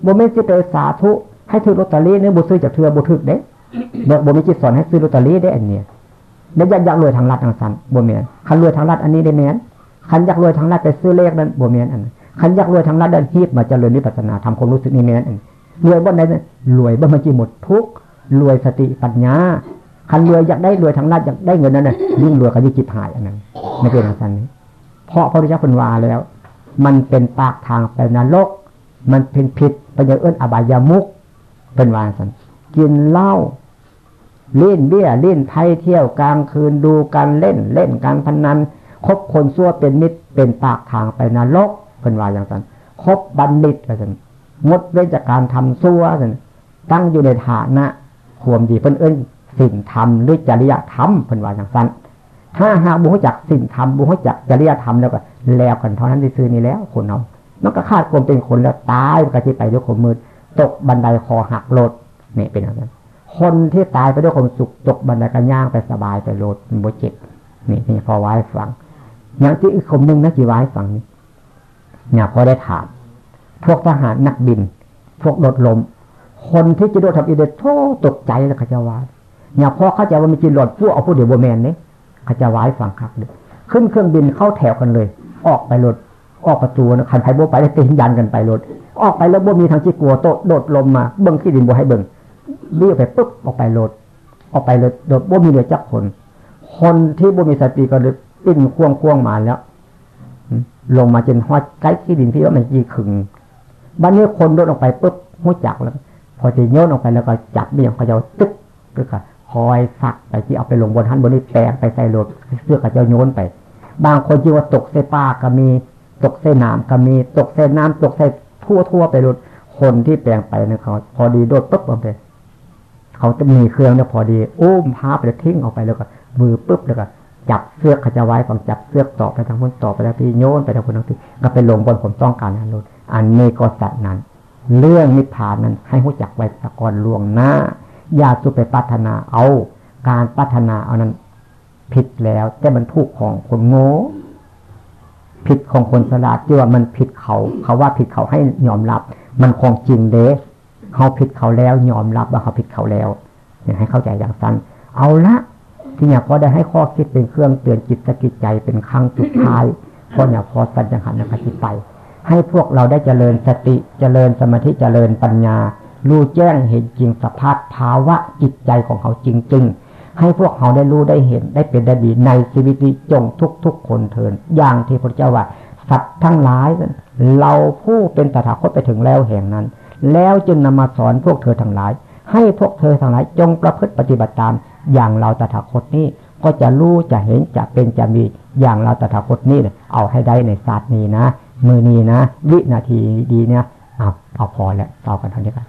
บ่เมนที่ไปสาธุให้ถือลอตเตอรี่เนี่ยบ่ซื้อจากเธอบ่ถึกเด้บ่มีจิตสอนให้ซื้อลอตเตอรี่ได้อันเนี้ยแล้วอยากอยากรวยทางรัฐทางสันบ่เมียนคันรวยทางรัฐอันนี้ได้เมนคันอยากรวยทางรัฐไปซื้อเลขนั้นบ่เมียนอันคันอยากรวยทางรัฐดันฮีบมาเจริญวิปัสสนาทำความรู้สึกนี่เมนอันรวยบ่ไหนรวยบ่มันจีหมดทุก รวยสติปัญญาคันรวยอยากได้รวยทางรัฐอยากได้เงินนั้นน่ะยิ่งรวยก็ยิ่งจิตหายอันนั้นไม่เป็นทางสันนี้เพราะพระพุทธเจ้าคนว่าแล้ว มันเป็นปากทางไปนรก มันเป็นผิดเป็นอย่าเอื้นอบายามุกเป็นวาสันกินเหล้าเล่นเบี้ยเล่นไทยเที่ยวกลางคืนดูการเล่นเล่นการพนันคบคนซั่วเป็นมิตรเป็นปากทางไปนรกเป็นวาอย่างสันคบบัณฑิตสันงดเว้นจากการทำซั่วสันตั้งอยู่ในฐานะ ความดีเพิ่นเอิ้นสิ่งธรรมหรือจริยธรรมเพิ่นว่าอย่างสันถ้าหากบุคจักสิ่งธรรมบุคจักจริยธรรมแล้วก็แล้วกันเท่านั้นที่ซื้อนี่แล้วคนเอามันก็คาดความเป็นคนแล้วตายก็ที่ไปด้วยความมืดตกบันไดคอหักโลดนี่เป็นอย่างนั้น คนที่ตายไปด้วยความสุขตกบันไดกันย่างไปสบายไปโลดมันบ่เจ็บนี่นี่พอไว้ฟัง อย่างที่อีกคนนึงนะจีไว้ฟังนี่เนี่ยพอได้ถามพวกทหารนักบิน พวกรถลม คนที่จะโดนทำอีเดโทตกใจแล้วขจะว่าเนี่ยพอเข้าใจว่ามีจีนหลอดผู้เอาผู้เดียวโบแมนเนี่ยขจะไว้ฟังครับเลยขึ้นเครื่องบินเข้าแถวกันเลย ออกไปรถออกประตูนะคันไพโบไปได้ตีนยันกันไปรถออกไปแล้วโบมีทางที่กลัวโตโดดลมมาเบิ้งขี้ดินโบให้เบิ้งเบี้ยไปปุ๊บออกไปรถออกไปเลยโดดบ่มีเหลือจักคน คนที่โบมีสติก็เลยปิ้นควงควงมาแล้วลงมาจนฮอดใกล้ขี้ดินพี่ว่ามันจีขึงบ้านนี้คนโดดออกไปปุ๊บหัวจักแล้ว พอจะโยนออกไปแล้วก็จับเบี่ยงเขาจะตึ๊กก็ค่ะคอยสักไปที่เอาไปลงบนท่านบนนี้แปลงไปใส่รถเสื้อก็จะโยนไป บางคนที่ว่าตกเส้ป้าก็มีตกเส้น้ำก็มีตกเส้น้ำตกเส้ทั่วทั่วไปรถคนที่แปลงไปเนี่ยเขาพอดีโดดปุ๊บลงไปเขาจะมีเครื่องเนี่ยพอดีอุ้มพาไปทิ้งออกไปแล้วก็มือปุ๊บแล้วก็จับเสื้อขจะไว้ฝังจับเสื้อต่อไปทางพ้นต่อไปแล้วที่โยนไปทางพ้นทางที่ก็ไปลงบนผมต้องการนั้นรถอันนี้ก็สัตนั้น เรื่องนิพพานนั้นให้หู้จักไว้ตะกอนลวงหน้า อย่าสุไปปัฒนาเอา การปัฒนาเอานั้นผิดแล้ว แต่มันถูกของคนโง่ผิดของคนสลาดที่ว่ามันผิดเขา เขาว่าผิดเขาให้ยอมรับ มันคงจริงเด้เขาผิดเขาแล้วยอมรับว่าเขาผิดเขาแล้วอยากให้เข้าใจอย่างสั้นเอาละที่เนี่ยพอได้ให้ข้อคิดเป็นเครื่องเตือนจิตสกิจใจเป็นครั้งสุดท้ายพราะเนี่ยพอสัญญาหันนักจิตไป ให้พวกเราได้เจริญสติเจริญสมาธิเจริญปัญญา รู้แจ้งเห็นจริงสภาพภาวะจิตใจของเขาจริง ๆ ให้พวกเขาได้รู้ได้เห็นได้เป็นได้ดีในชีวิตนี้จงทุกๆคนเถินอย่างที่พระเจ้าว่าสัตว์ทั้งหลาย เราผู้เป็นตถาคตไปถึงแล้วแห่งนั้น แล้วจึงนำมาสอนพวกเธอทั้งหลาย ให้พวกเธอทั้งหลายจงประพฤติปฏิบัติตาม อย่างเราตถาคตนี้ก็จะรู้จะเห็นจะเป็นจะมีอย่างเราตถาคตนี้เอาให้ได้ในศาสตร์นี้นะ มือนี้นะ วินาทีดีเนี่ยเอาเอาพอแล้วเอกันเท่านี้กัน